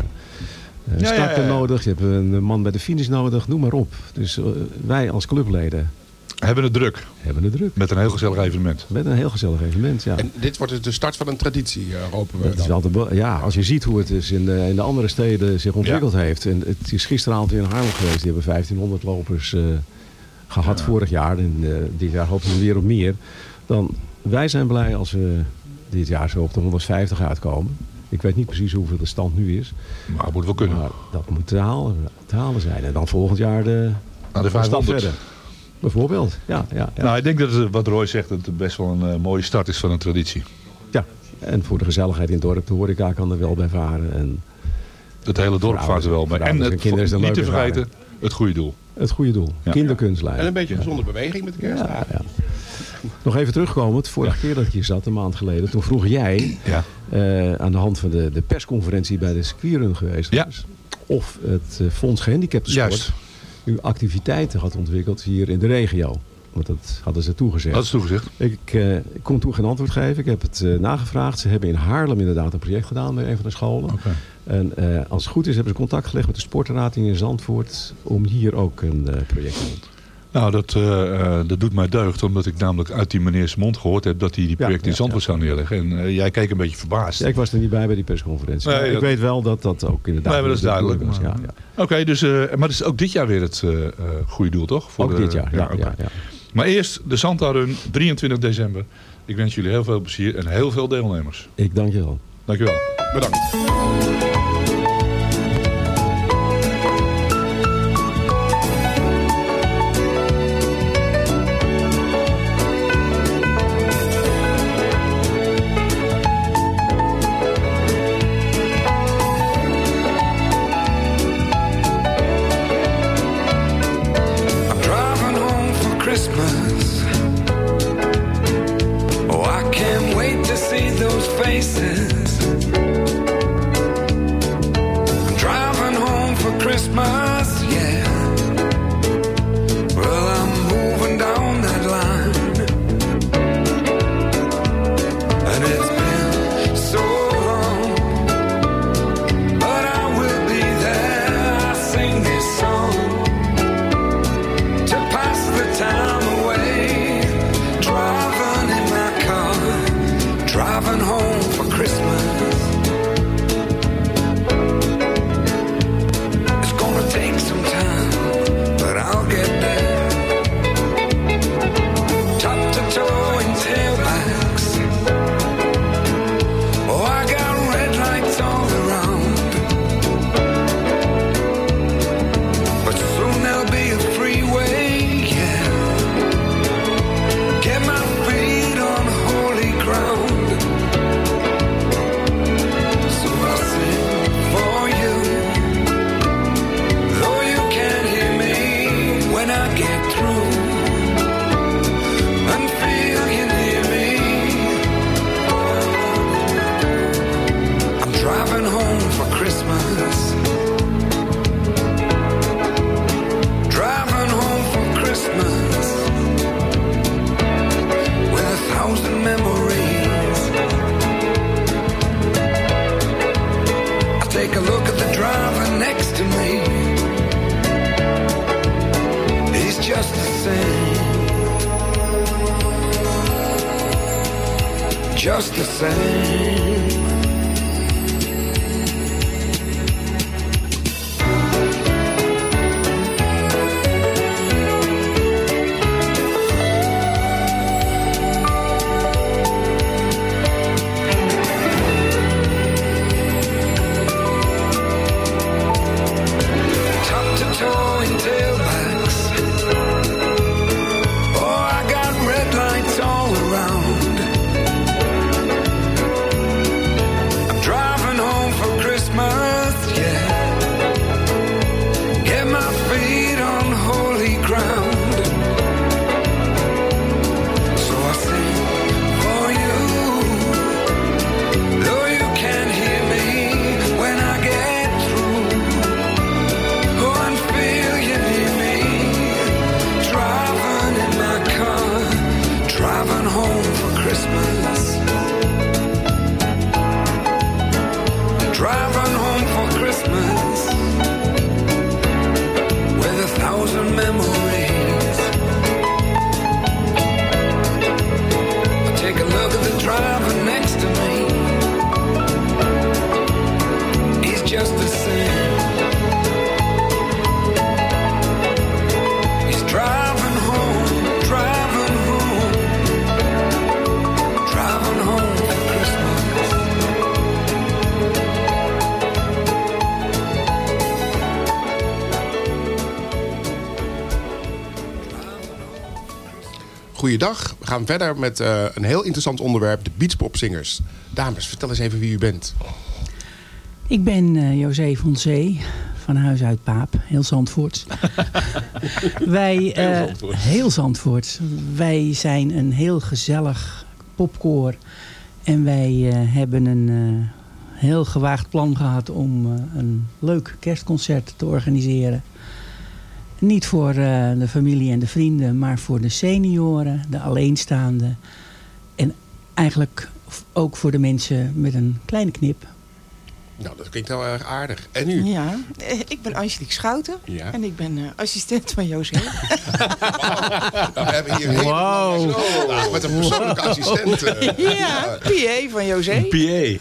Ja, ja, starter ja, ja. nodig. Je hebt een man bij de finish nodig. Noem maar op. Dus wij als clubleden. Hebben het druk. Hebben het druk. Met een heel gezellig evenement. Met een heel gezellig evenement, ja. En dit wordt dus de start van een traditie, eh, hopen we Het is ja, als je ziet hoe het dus in de, in de andere steden zich ontwikkeld heeft. En het is gisteravond weer in Haarlem geweest. Die hebben 1500 lopers eh, gehad vorig jaar. En eh, dit jaar hopen we weer op meer. Dan, wij zijn blij als we dit jaar zo op de 150 uitkomen. Ik weet niet precies hoeveel de stand nu is. Maar het moet wel kunnen. Maar dat moet te halen, te halen zijn. En dan volgend jaar de, Naar de stap 500. verder. Bijvoorbeeld, ja. ja, ja. Nou, ik denk dat het, wat Roy zegt, dat het best wel een eh, mooie start is van een traditie. ja. En voor de gezelligheid in het dorp, de horeca kan er wel bij varen. En Het hele dorp vaart er wel bij. En en het, kinderen is het een niet te vergeten, het goede doel. het goede doel, Ja. kinderkunstlijn. En een beetje gezonde beweging met de. Ja, ja. Nog even terugkomend, vorige keer dat ik hier zat, een maand geleden, toen vroeg jij Ja. eh, aan de hand van de, de persconferentie bij de circuitrun geweest Ja. was, of het eh, Fonds Gehandicapten Sport Juist. nu activiteiten had ontwikkeld hier in de regio. Want dat hadden ze toegezegd. Dat is toegezegd. Ik, eh, ik kon toen geen antwoord geven. Ik heb het nagevraagd. Ze hebben in Haarlem inderdaad een project gedaan bij een van de scholen. En als het goed is hebben ze contact gelegd met de sportraad in Zandvoort om hier ook een project te doen. Nou, dat, eh, eh, dat doet mij deugd, omdat ik namelijk uit die meneers mond gehoord heb dat hij die project ja, in Zandvoort zou neerleggen. En eh, jij keek een beetje verbaasd. Ja, ik was er niet bij bij die persconferentie. Nee, ik dat- weet wel dat dat ook inderdaad Nee, maar dat is de duidelijk. maar- Ja. Oké, dus, maar het is ook dit jaar weer het goede doel, toch? Voor Ook de- dit jaar, ja. oké. ja, ja. Maar eerst de Santa Run, 23 december. Ik wens jullie heel veel plezier en heel veel deelnemers. Ik dank je wel. Dankjewel. Bedankt. Gaan verder met eh, een heel interessant onderwerp, de beachpopzingers. Dames, vertel eens even wie u bent. Ik ben eh José van Zee, van huis uit Paap, heel Zandvoort. <laughs> Wij, eh, Heel Zandvoort. heel Zandvoort. Wij zijn een heel gezellig popkoor. En wij eh, hebben een eh, heel gewaagd plan gehad om eh, een leuk kerstconcert te organiseren. Niet voor eh, de familie en de vrienden, maar voor de senioren, de alleenstaanden. En eigenlijk ook voor de mensen met een kleine knip. Nou, dat klinkt heel erg aardig. En u? Ja, eh, ik ben Angelique Schouten Ja. en ik ben eh, assistent van José. Nou, <laughs> we hebben hier helemaal vandaag met een persoonlijke assistent. eh. ja, PA van José.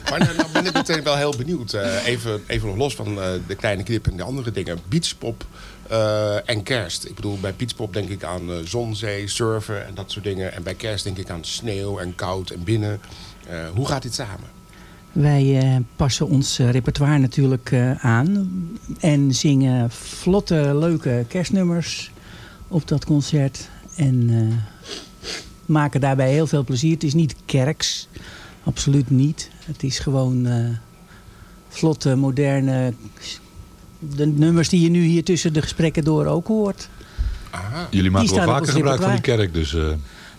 Maar nou, nou ben ik meteen wel heel benieuwd. eh, even, even nog los van eh, de kleine knip en de andere dingen. Beachpop eh, en kerst. Ik bedoel, bij beachpop denk ik aan zon, zee, surfen en dat soort dingen. En bij kerst denk ik aan sneeuw en koud en binnen. Eh, hoe gaat dit samen? Wij eh, passen ons eh, repertoire natuurlijk eh, aan. En zingen vlotte, leuke kerstnummers op dat concert. En eh, maken daarbij heel veel plezier. Het is niet kerks. Absoluut niet. Het is gewoon eh, vlotte, moderne... De nummers die je nu hier tussen de gesprekken door ook hoort. Jullie maken wel vaker gebruik van die kerk, dus... eh,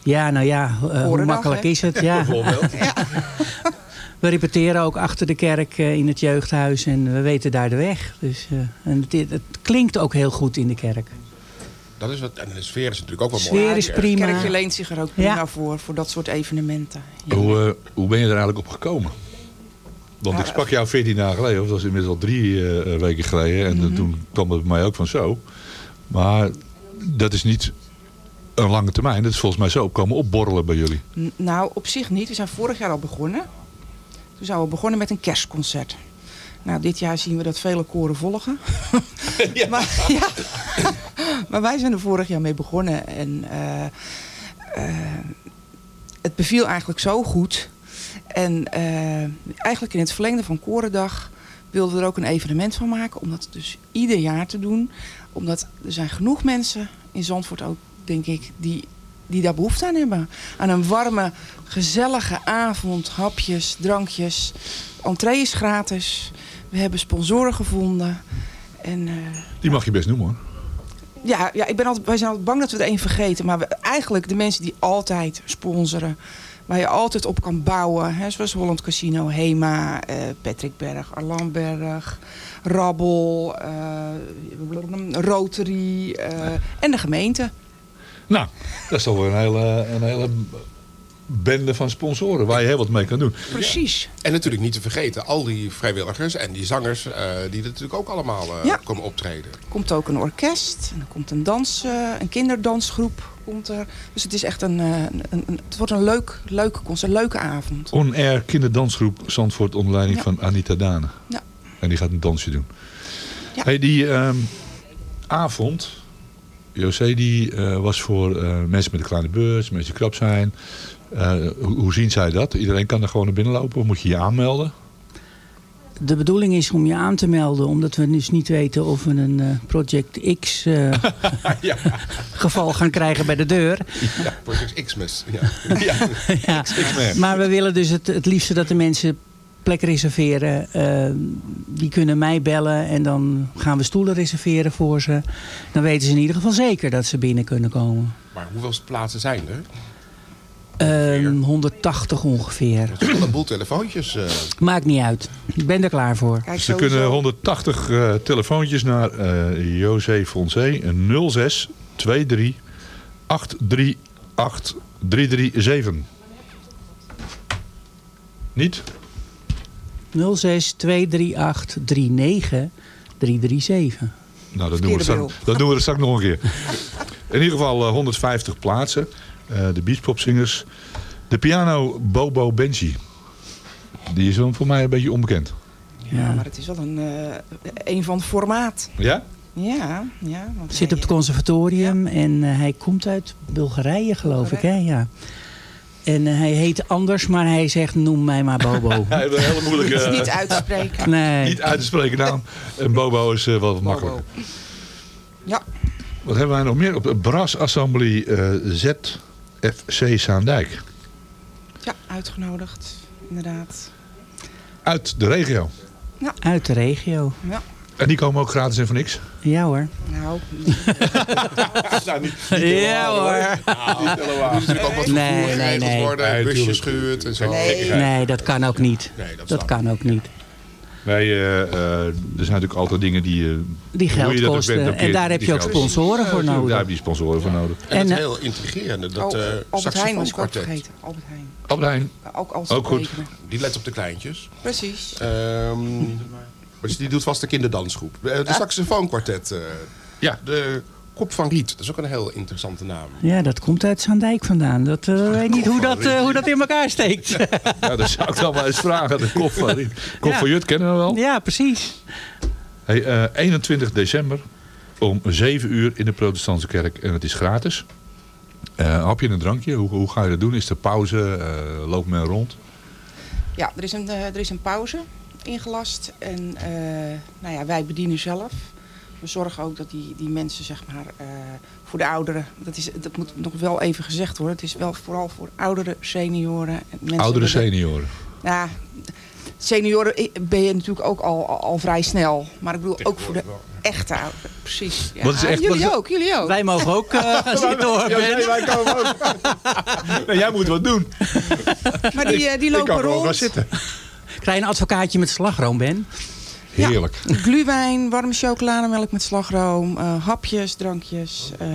Ja, nou ja, hoe makkelijk hè? is het? Ja. <laughs> Bijvoorbeeld. <laughs> We repeteren ook achter de kerk eh, in het jeugdhuis en we weten daar de weg. Dus, eh, en het, het klinkt ook heel goed in de kerk. Dat is wat, en de sfeer is natuurlijk ook wel De mooi. sfeer is prima. Het kerkje leent zich er ook prima Ja. voor, voor dat soort evenementen. Hoe, eh, hoe ben je er eigenlijk op gekomen? Want Ja, ik sprak jou 14 dagen geleden, of dat was inmiddels al drie eh, weken geleden. En Mhm. toen kwam het bij mij ook van zo. Maar dat is niet een lange termijn. Dat is volgens mij zo opkomen opborrelen bij jullie. N- Nou, op zich niet. We zijn vorig jaar al begonnen. Toen zijn we begonnen met een kerstconcert. Nou, dit jaar zien we dat vele koren volgen. <laughs> <laughs> maar, ja. maar wij zijn er vorig jaar mee begonnen. En eh, eh, het beviel eigenlijk zo goed. En eh, eigenlijk in het verlengde van Korendag wilden we er ook een evenement van maken. Om dat dus ieder jaar te doen. Omdat er zijn genoeg mensen in Zandvoort ook, denk ik, die, die daar behoefte aan hebben. Aan een warme, gezellige avond, hapjes, drankjes. Entree is gratis. We hebben sponsoren gevonden. En eh, Die mag je best noemen hoor. ja, ja ik ben altijd, wij zijn altijd bang dat we er één vergeten. Maar we, eigenlijk de mensen die altijd sponsoren. Waar je altijd op kan bouwen. Hè, zoals Holland Casino, Hema, eh, Patrick Berg, Arlan Berg, Rabbel, eh, Rotary en de gemeente. Nou, dat is toch wel een hele, een hele bende van sponsoren waar je heel wat mee kan doen. Precies. En natuurlijk niet te vergeten, al die vrijwilligers en die zangers... eh, die er natuurlijk ook allemaal eh, Ja. komen optreden. Er komt ook een orkest. En er komt een, dans, eh, een kinderdansgroep. Komt er. Dus het is echt een, eh, een, een- het wordt een leuk, leuke concert, een leuke avond. On-air kinderdansgroep Zandvoort onder leiding Ja. van Anita Dane. Ja. En die gaat een dansje doen. Ja. Hey, die ehm, avond, José, die eh, was voor eh, mensen met een kleine beurs, mensen die krap zijn. Eh, hoe, hoe zien zij dat? Iedereen kan er gewoon naar binnen lopen? Of moet je je aanmelden? De bedoeling is om je aan te melden, omdat we dus niet weten of we een Project X <laughs> geval gaan krijgen bij de deur. Ja, Project Xmas. Ja. <laughs> ja. Maar we willen dus het, het liefste dat de mensen plek reserveren. Eh, die kunnen mij bellen en dan gaan we stoelen reserveren voor ze. Dan weten ze in ieder geval zeker dat ze binnen kunnen komen. Maar hoeveel plaatsen zijn er? Ehm 180 ongeveer. Dat is een boel telefoontjes. eh. Maakt niet uit. Ik ben er klaar voor. Er kunnen 180 eh, telefoontjes naar eh José Fonsé 06 23 838 337. Niet? 06 238 39 337. Nou, dat doen, we straks, dat doen we er straks nog een keer. In ieder geval eh, 150 plaatsen. Eh, de beachpopzingers. De piano Bobo Benji. Die is wel voor mij een beetje onbekend. Ja, maar het is wel een, eh, een van het formaat. Ja? Ja, ja. Want Zit op het conservatorium en eh, hij komt uit Bulgarije geloof ik. Hè? Ja. En eh, hij heet anders, maar hij zegt noem mij maar Bobo. <laughs> Hij heeft een hele moeilijke... Het is niet uit te spreken. <laughs> Nee. Niet uit te spreken naam. En Bobo is eh, wel wat makkelijk. Ja. Wat hebben wij nog meer? Op de Brass Assembly eh, FC Zaandijk. Ja, uitgenodigd, inderdaad. Uit de regio. Uit de regio. Ja. En die komen ook gratis en voor niks? Ja hoor. Nou, <laughs> Nou, niet, Ja hoor. Nou, er is natuurlijk ook wat Nee, nee, nee. worden. Nee, busjes gehuurd en zo. Nee. Nee, dat kan ook niet. Nee, dat kan ook niet. Nee, eh, eh, er zijn natuurlijk altijd dingen die... eh, Die geld kosten. bent, En daar heb je ook sponsoren voor nodig. Daar heb je sponsoren voor nodig. En, En, het eh, heel intrigerende, dat oh, eh Albert Heijn was ik ook vergeten. Albert Heijn. Albert Heijn. Ook als Ook goed. Die let op de kleintjes. Precies. Ehm, die doet vast de kinderdansgroep. Eh, De saxofoonkwartet. eh, Ja. De Kop van Riet. Dat is ook een heel interessante naam. Ja, dat komt uit Zaandijk vandaan. Dat eh, weet niet hoe dat, eh, hoe dat in elkaar steekt. Ja, dat zou ik dan maar eens vragen. De kop van, kop Ja. van Jut kennen we wel. ja, precies. Hey, eh, 21 december om 7 uur in de protestantse kerk. En het is gratis. Eh hap je een drankje? Hoe, hoe ga je dat doen? Is er pauze? Eh, loopt men rond? Ja, er is een, er is een pauze ingelast. En eh, nou ja, wij bedienen zelf. We zorgen ook dat die, die mensen, zeg maar, eh, voor de ouderen... Dat, is, dat moet nog wel even gezegd worden. Het is wel vooral voor oudere senioren. en Mensen Oudere senioren. Nou, senioren i- ben je natuurlijk ook al, al, vrij snel. Maar ik bedoel ook voor de echte ouderen. Precies. Ja, Wat is echt- wat jullie is- ook, jullie ook. Wij mogen ook eh, gaan <laughs> <laughs> zitten hoor. Ja, nee, wij komen ook. <laughs> Nee, jij moet wat doen. Maar die, eh, die Ik lopen kan gewoon gaan rond. zitten. Een advocaatje met slagroom, Ben? Ja. Heerlijk. Gluwijn, warme chocolademelk met slagroom, eh, hapjes, drankjes. eh,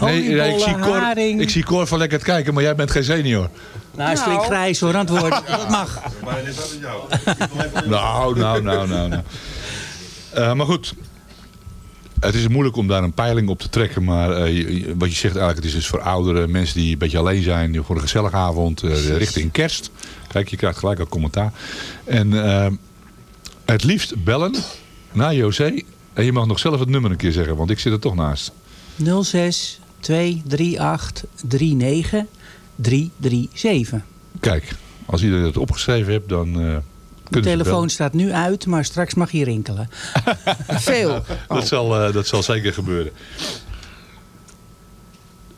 Nee, nee, ik, zie Cor, haring. ik zie Cor van lekker het kijken, maar jij bent geen senior. Nou, hij slinkt Nou. grijs hoor, antwoord. Dat mag. Nou, nou, nou, nou. nou. Eh, maar goed. Het is moeilijk om daar een peiling op te trekken. Maar eh, wat je zegt eigenlijk, het is dus voor ouderen, mensen die een beetje alleen zijn. Voor een gezellige avond eh, richting kerst. Kijk, je krijgt gelijk al commentaar. En eh, het liefst bellen naar José. En je mag nog zelf het nummer een keer zeggen, want ik zit er toch naast. 06 238 39 337. Kijk, als iedereen het opgeschreven hebt, dan eh De telefoon staat nu uit, maar straks mag hij rinkelen. <laughs> veel. Dat, zal, eh, dat zal zeker gebeuren.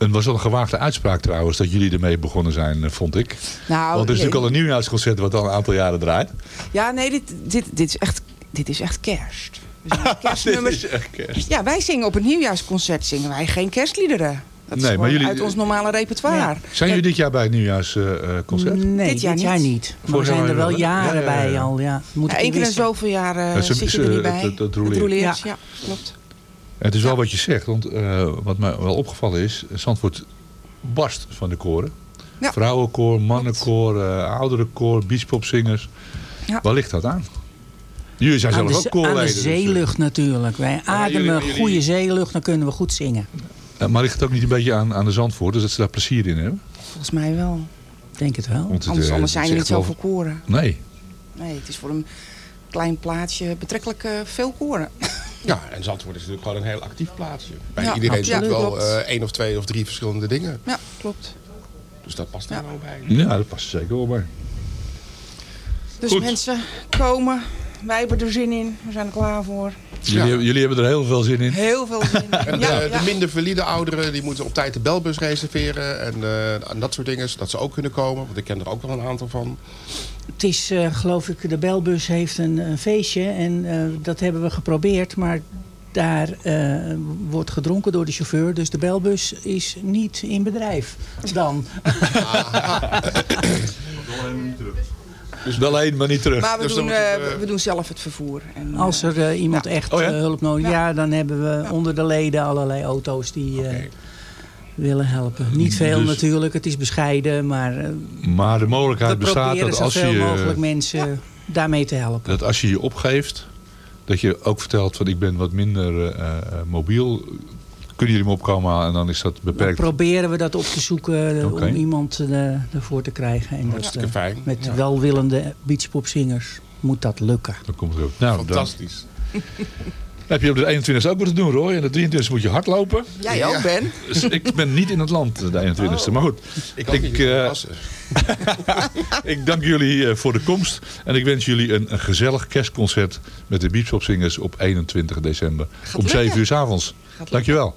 Het was wel een gewaagde uitspraak trouwens dat jullie ermee begonnen zijn, eh, vond ik. Nou, Want er is natuurlijk al een nieuwjaarsconcert wat al een aantal jaren draait. Ja, nee, dit, dit, dit, is echt, dit is echt kerst. We zingen <laughs> Dit kerstnummers. is echt kerst. Ja, wij zingen op het nieuwjaarsconcert zingen wij geen kerstliederen. Dat is Nee, maar gewoon jullie- uit ons normale repertoire. Zijn jullie dit jaar bij het nieuwjaarsconcert? Nee, Dit jaar dit jaar niet. niet. Maar jaar zijn er wel jaren Ja, ja, ja. bij al. Ja. Moet Ja, in wisselen. zoveel jaar eh, Ja, ze- zit je er niet het- bij. het- het roleert. ja. klopt. Het is wel wat je zegt, want eh, wat mij wel opgevallen is, Zandvoort barst van de koren. Ja. Vrouwenkoor, mannenkoor, eh ouderenkoor, beachpopzingers. Ja. Waar ligt dat aan? Jullie zijn zelf ook koorleden. aan de dus, eh, zeelucht natuurlijk. Wij ademen jullie- goede zeelucht, dan kunnen we goed zingen. maar ligt het ook niet een beetje aan, aan de Zandvoorters dat ze daar plezier in hebben? Volgens mij wel. Denk het wel. Het, Anders, zijn er niet echt wel- zoveel koren. Nee. Nee, het is voor een klein plaatsje betrekkelijk veel koren. Ja, en Zandvoort is natuurlijk gewoon een heel actief plaatsje. Bij Ja, iedereen absoluut. doet wel eh, één of twee of drie verschillende dingen. Ja, klopt. Dus dat past er Ja. wel bij. Ja, dat past er zeker wel bij. Dus Goed. mensen komen. Wij hebben er zin in. We zijn er klaar voor. Jullie, Ja. hebben- jullie hebben er heel veel zin in. Heel veel zin in. <laughs> En ja, de, ja. de minder valide ouderen die moeten op tijd de belbus reserveren. En, eh, en dat soort dingen, zodat ze ook kunnen komen. Want ik ken er ook wel een aantal van. Het is, eh, geloof ik, de belbus heeft een, een feestje. En eh, dat hebben we geprobeerd. Maar daar eh, wordt gedronken door de chauffeur. Dus de belbus is niet in bedrijf dan. <laughs> <laughs> Dus wel heen, maar niet terug. Maar we, Dus doen, eh, het, eh, we- we doen zelf het vervoer. En, eh, Als er eh, iemand echt Oh ja? hulp nodig Ja. ja. dan hebben we onder de leden allerlei auto's die eh, willen helpen. Niet veel Dus- natuurlijk, het is bescheiden. Maar eh, Maar de mogelijkheid we bestaat dat als, zoveel mogelijk je, mensen daarmee te helpen. dat als je je opgeeft, dat je ook vertelt van ik ben wat minder eh, eh, mobiel. Kunnen jullie me opkomen halen en dan is dat Dan beperkt. proberen we dat op te zoeken eh, om iemand eh, ervoor te krijgen. En dat, Hartstikke eh, fijn. met Ja. welwillende beachpopzingers moet dat lukken. Dan komt op. Nou, dan Fantastisch. <laughs> heb je op de 21 e ook wat te doen, Roy. En de 23 moet je hardlopen. Jij ook, Ben? Dus ik ben niet in het land, de 21 e Maar goed, Ik Ik, niet. eh, passen. <laughs> ik dank jullie eh, voor de komst. En ik wens jullie een, een gezellig kerstconcert met de Beachpopzingers op 21 december. om lukken. 7 uur s avonds. Dankjewel.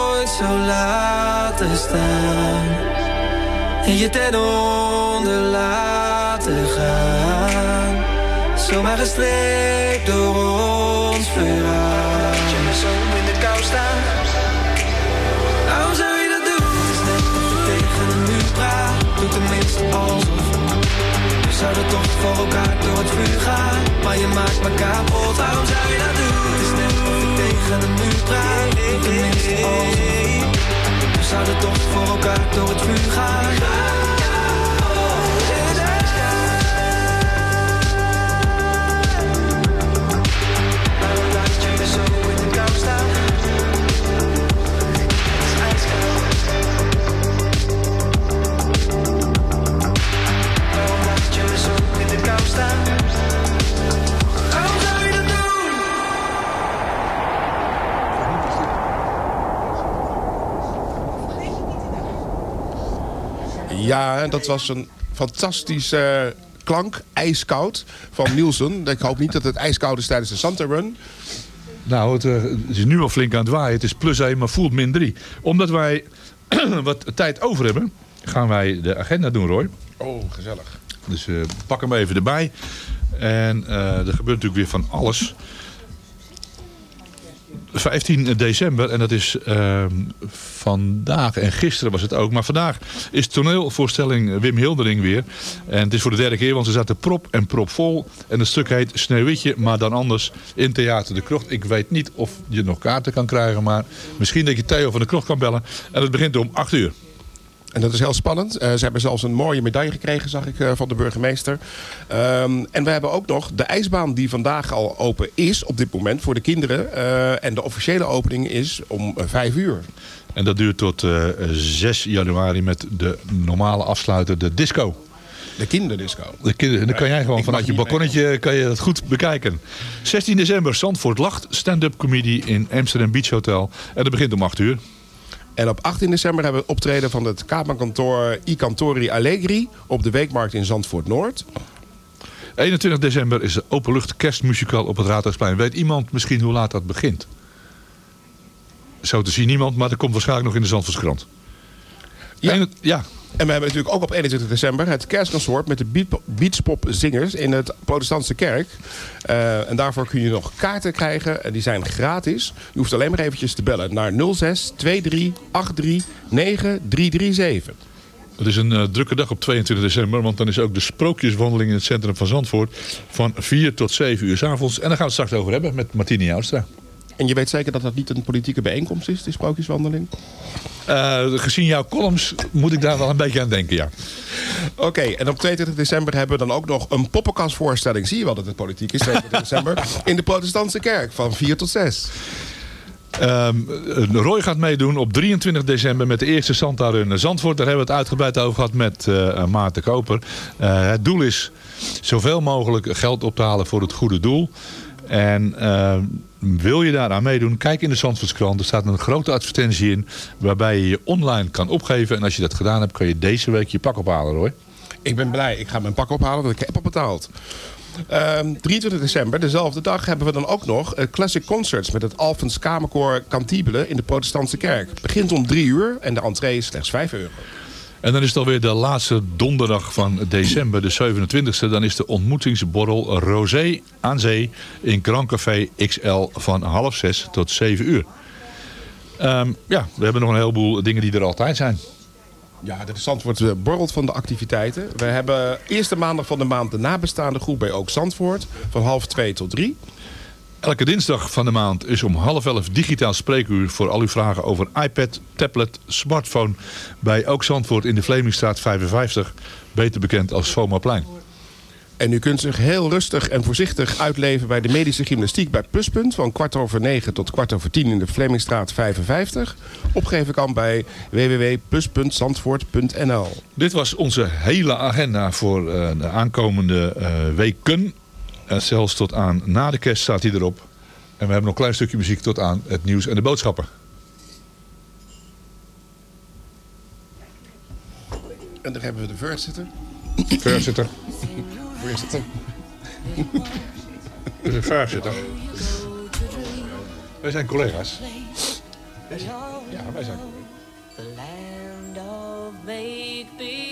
zo laten staan. En je ten onder laten gaan. Zomaar gestreept door ons verhaal. Laat je me zo in de kou staan. Waarom zou je dat doen? Het is net of ik tegen een muur praat. Doe tenminste alsof. We zouden toch voor elkaar door het vuur gaan. Maar je maakt me kapot. Waarom zou je dat doen? Tegen een muur praat. Tenminste alsof. We zouden toch voor elkaar door het vuur gaan. Ja, dat was een fantastische klank, ijskoud, van Nielsen. Ik hoop niet dat het ijskoud is tijdens de Santa Run. Nou, het, eh, het is nu al flink aan het waaien. Het is plus 1, maar voelt min 3. Omdat wij <clears throat> wat tijd over hebben, gaan wij de agenda doen, Roy. Oh, gezellig. Dus eh, pak hem even erbij. En eh, er gebeurt natuurlijk weer van alles. 15 december, en dat is ehm, vandaag en gisteren was het ook. Maar vandaag is toneelvoorstelling Wim Hildering weer. En het is voor de derde keer, want ze zaten prop en prop vol. En het stuk heet Sneeuwwitje, maar dan anders in Theater de Krocht. Ik weet niet of je nog kaarten kan krijgen, maar misschien dat je Theo van de Krocht kan bellen. En het begint om 8 uur. En dat is heel spannend. Eh, ze hebben zelfs een mooie medaille gekregen, zag ik, eh, van de burgemeester. Ehm, en we hebben ook nog de ijsbaan die vandaag al open is op dit moment voor de kinderen. Eh, en de officiële opening is om vijf uur. En dat duurt tot eh, 6 januari met de normale afsluiter, de disco. De kinderdisco. De kinder, en dan kan jij gewoon Ik vanuit je balkonnetje kan je dat goed bekijken. 16 december, Zandvoort Lacht, stand-up comedy in Amsterdam Beach Hotel. En dat begint om 8 uur. En op 18 december hebben we optreden van het kamerkantoor I Cantori Allegri op de Weekmarkt in Zandvoort Noord. 21 december is de openlucht kerstmusical op het Raadhuisplein. Weet iemand misschien hoe laat dat begint? Zo te zien niemand, maar dat komt waarschijnlijk nog in de Zandvoortskrant. Ja. En we hebben natuurlijk ook op 21 december het kerstconsort met de beachpopzingers in het protestantse kerk. Eh, en daarvoor kun je nog kaarten krijgen en die zijn gratis. Je hoeft alleen maar eventjes te bellen naar 06 23 83 9337. Het is een eh, drukke dag op 22 december, want dan is ook de sprookjeswandeling in het centrum van Zandvoort van 4 tot 7 uur s avonds. En daar gaan we het straks over hebben met Martine Jouwstra. En je weet zeker dat dat niet een politieke bijeenkomst is, die sprookjeswandeling? Eh, gezien jouw columns moet ik daar wel een beetje aan denken, ja. Oké, en op 22 december hebben we dan ook nog een poppenkastvoorstelling. Zie je wel dat het politiek is, 22 <laughs> december. In de protestantse kerk van 4 tot 6. Ehm, Roy gaat meedoen op 23 december met de eerste Santa Run Zandvoort. Daar hebben we het uitgebreid over gehad met eh, Maarten Koper. Eh, het doel is zoveel mogelijk geld op te halen voor het goede doel. En eh, wil je daaraan meedoen, kijk in de Zandvoortskrant. Er staat een grote advertentie in waarbij je je online kan opgeven. En als je dat gedaan hebt, kan je deze week je pak ophalen, Roy. Ik ben blij. Ik ga mijn pak ophalen, want ik heb al betaald. Ehm, 23 december, dezelfde dag, hebben we dan ook nog eh, Classic Concerts met het Alphens Kamerkoor Cantibele in de Protestantse Kerk. Begint om 3 uur en de entree is slechts 5 euro. En dan is het alweer de laatste donderdag van december, de 27e. Dan is de ontmoetingsborrel Rosé aan Zee in Grand XL van half zes tot 7 uur. Ehm, ja, we hebben nog een heleboel dingen die er altijd zijn. Ja, de Zandvoort eh, borrelt van de activiteiten. We hebben eerste maandag van de maand de nabestaande groep bij Ook Zandvoort. Van half 2 tot 3. Elke dinsdag van de maand is om half elf digitaal spreekuur voor al uw vragen over iPad, tablet, smartphone bij Ook Zandvoort in de Vlemingstraat 55, beter bekend als Fomaplein. En u kunt zich heel rustig en voorzichtig uitleven bij de medische gymnastiek bij Pluspunt. Van kwart over negen tot kwart over tien in de Vlemingstraat 55. Opgeven kan bij www.plus.zandvoort.nl. Dit was onze hele agenda voor eh, de aankomende eh, weken. En zelfs tot aan na de kerst staat hij erop. En we hebben nog een klein stukje muziek tot aan het nieuws en de boodschappen. En daar hebben we de voorzitter. Voorzitter. Voorzitter. De voorzitter. Wij zijn collega's. Ja, wij zijn Voices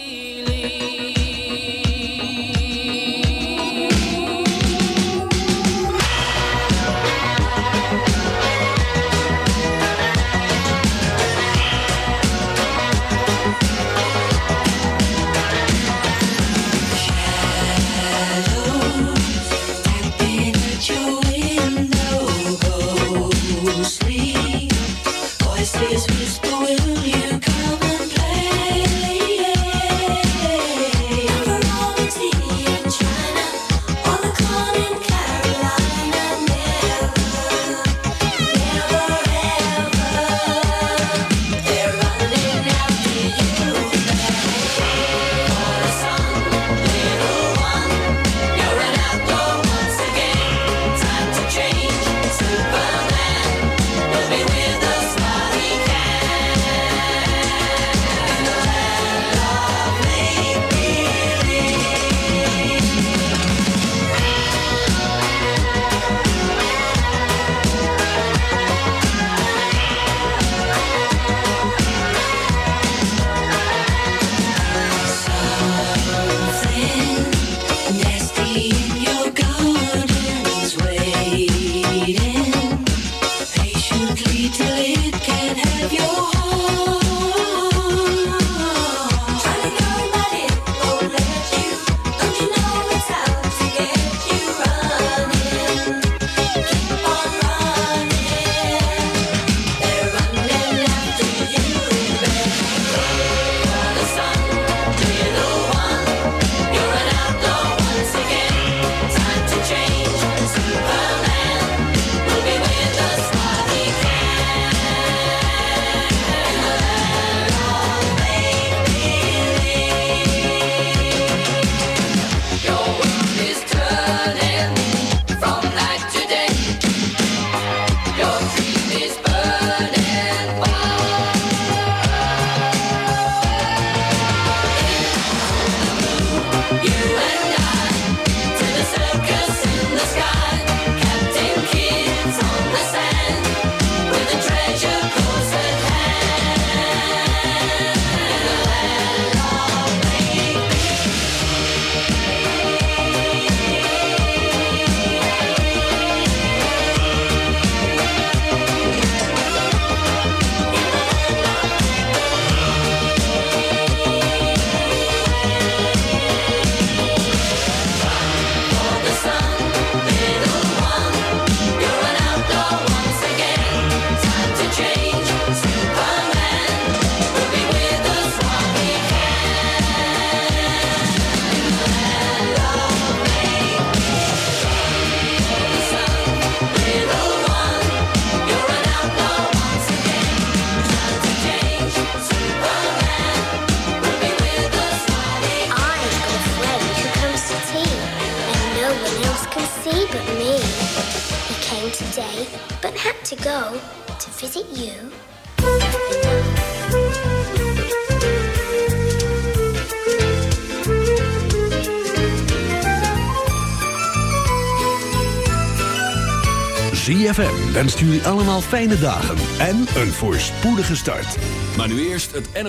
wenst jullie allemaal fijne dagen en een voorspoedige start. Maar nu eerst het N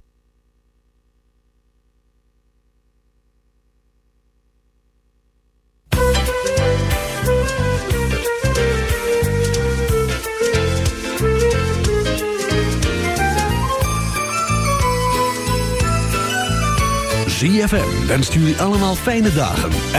ZFM wenst jullie allemaal fijne dagen en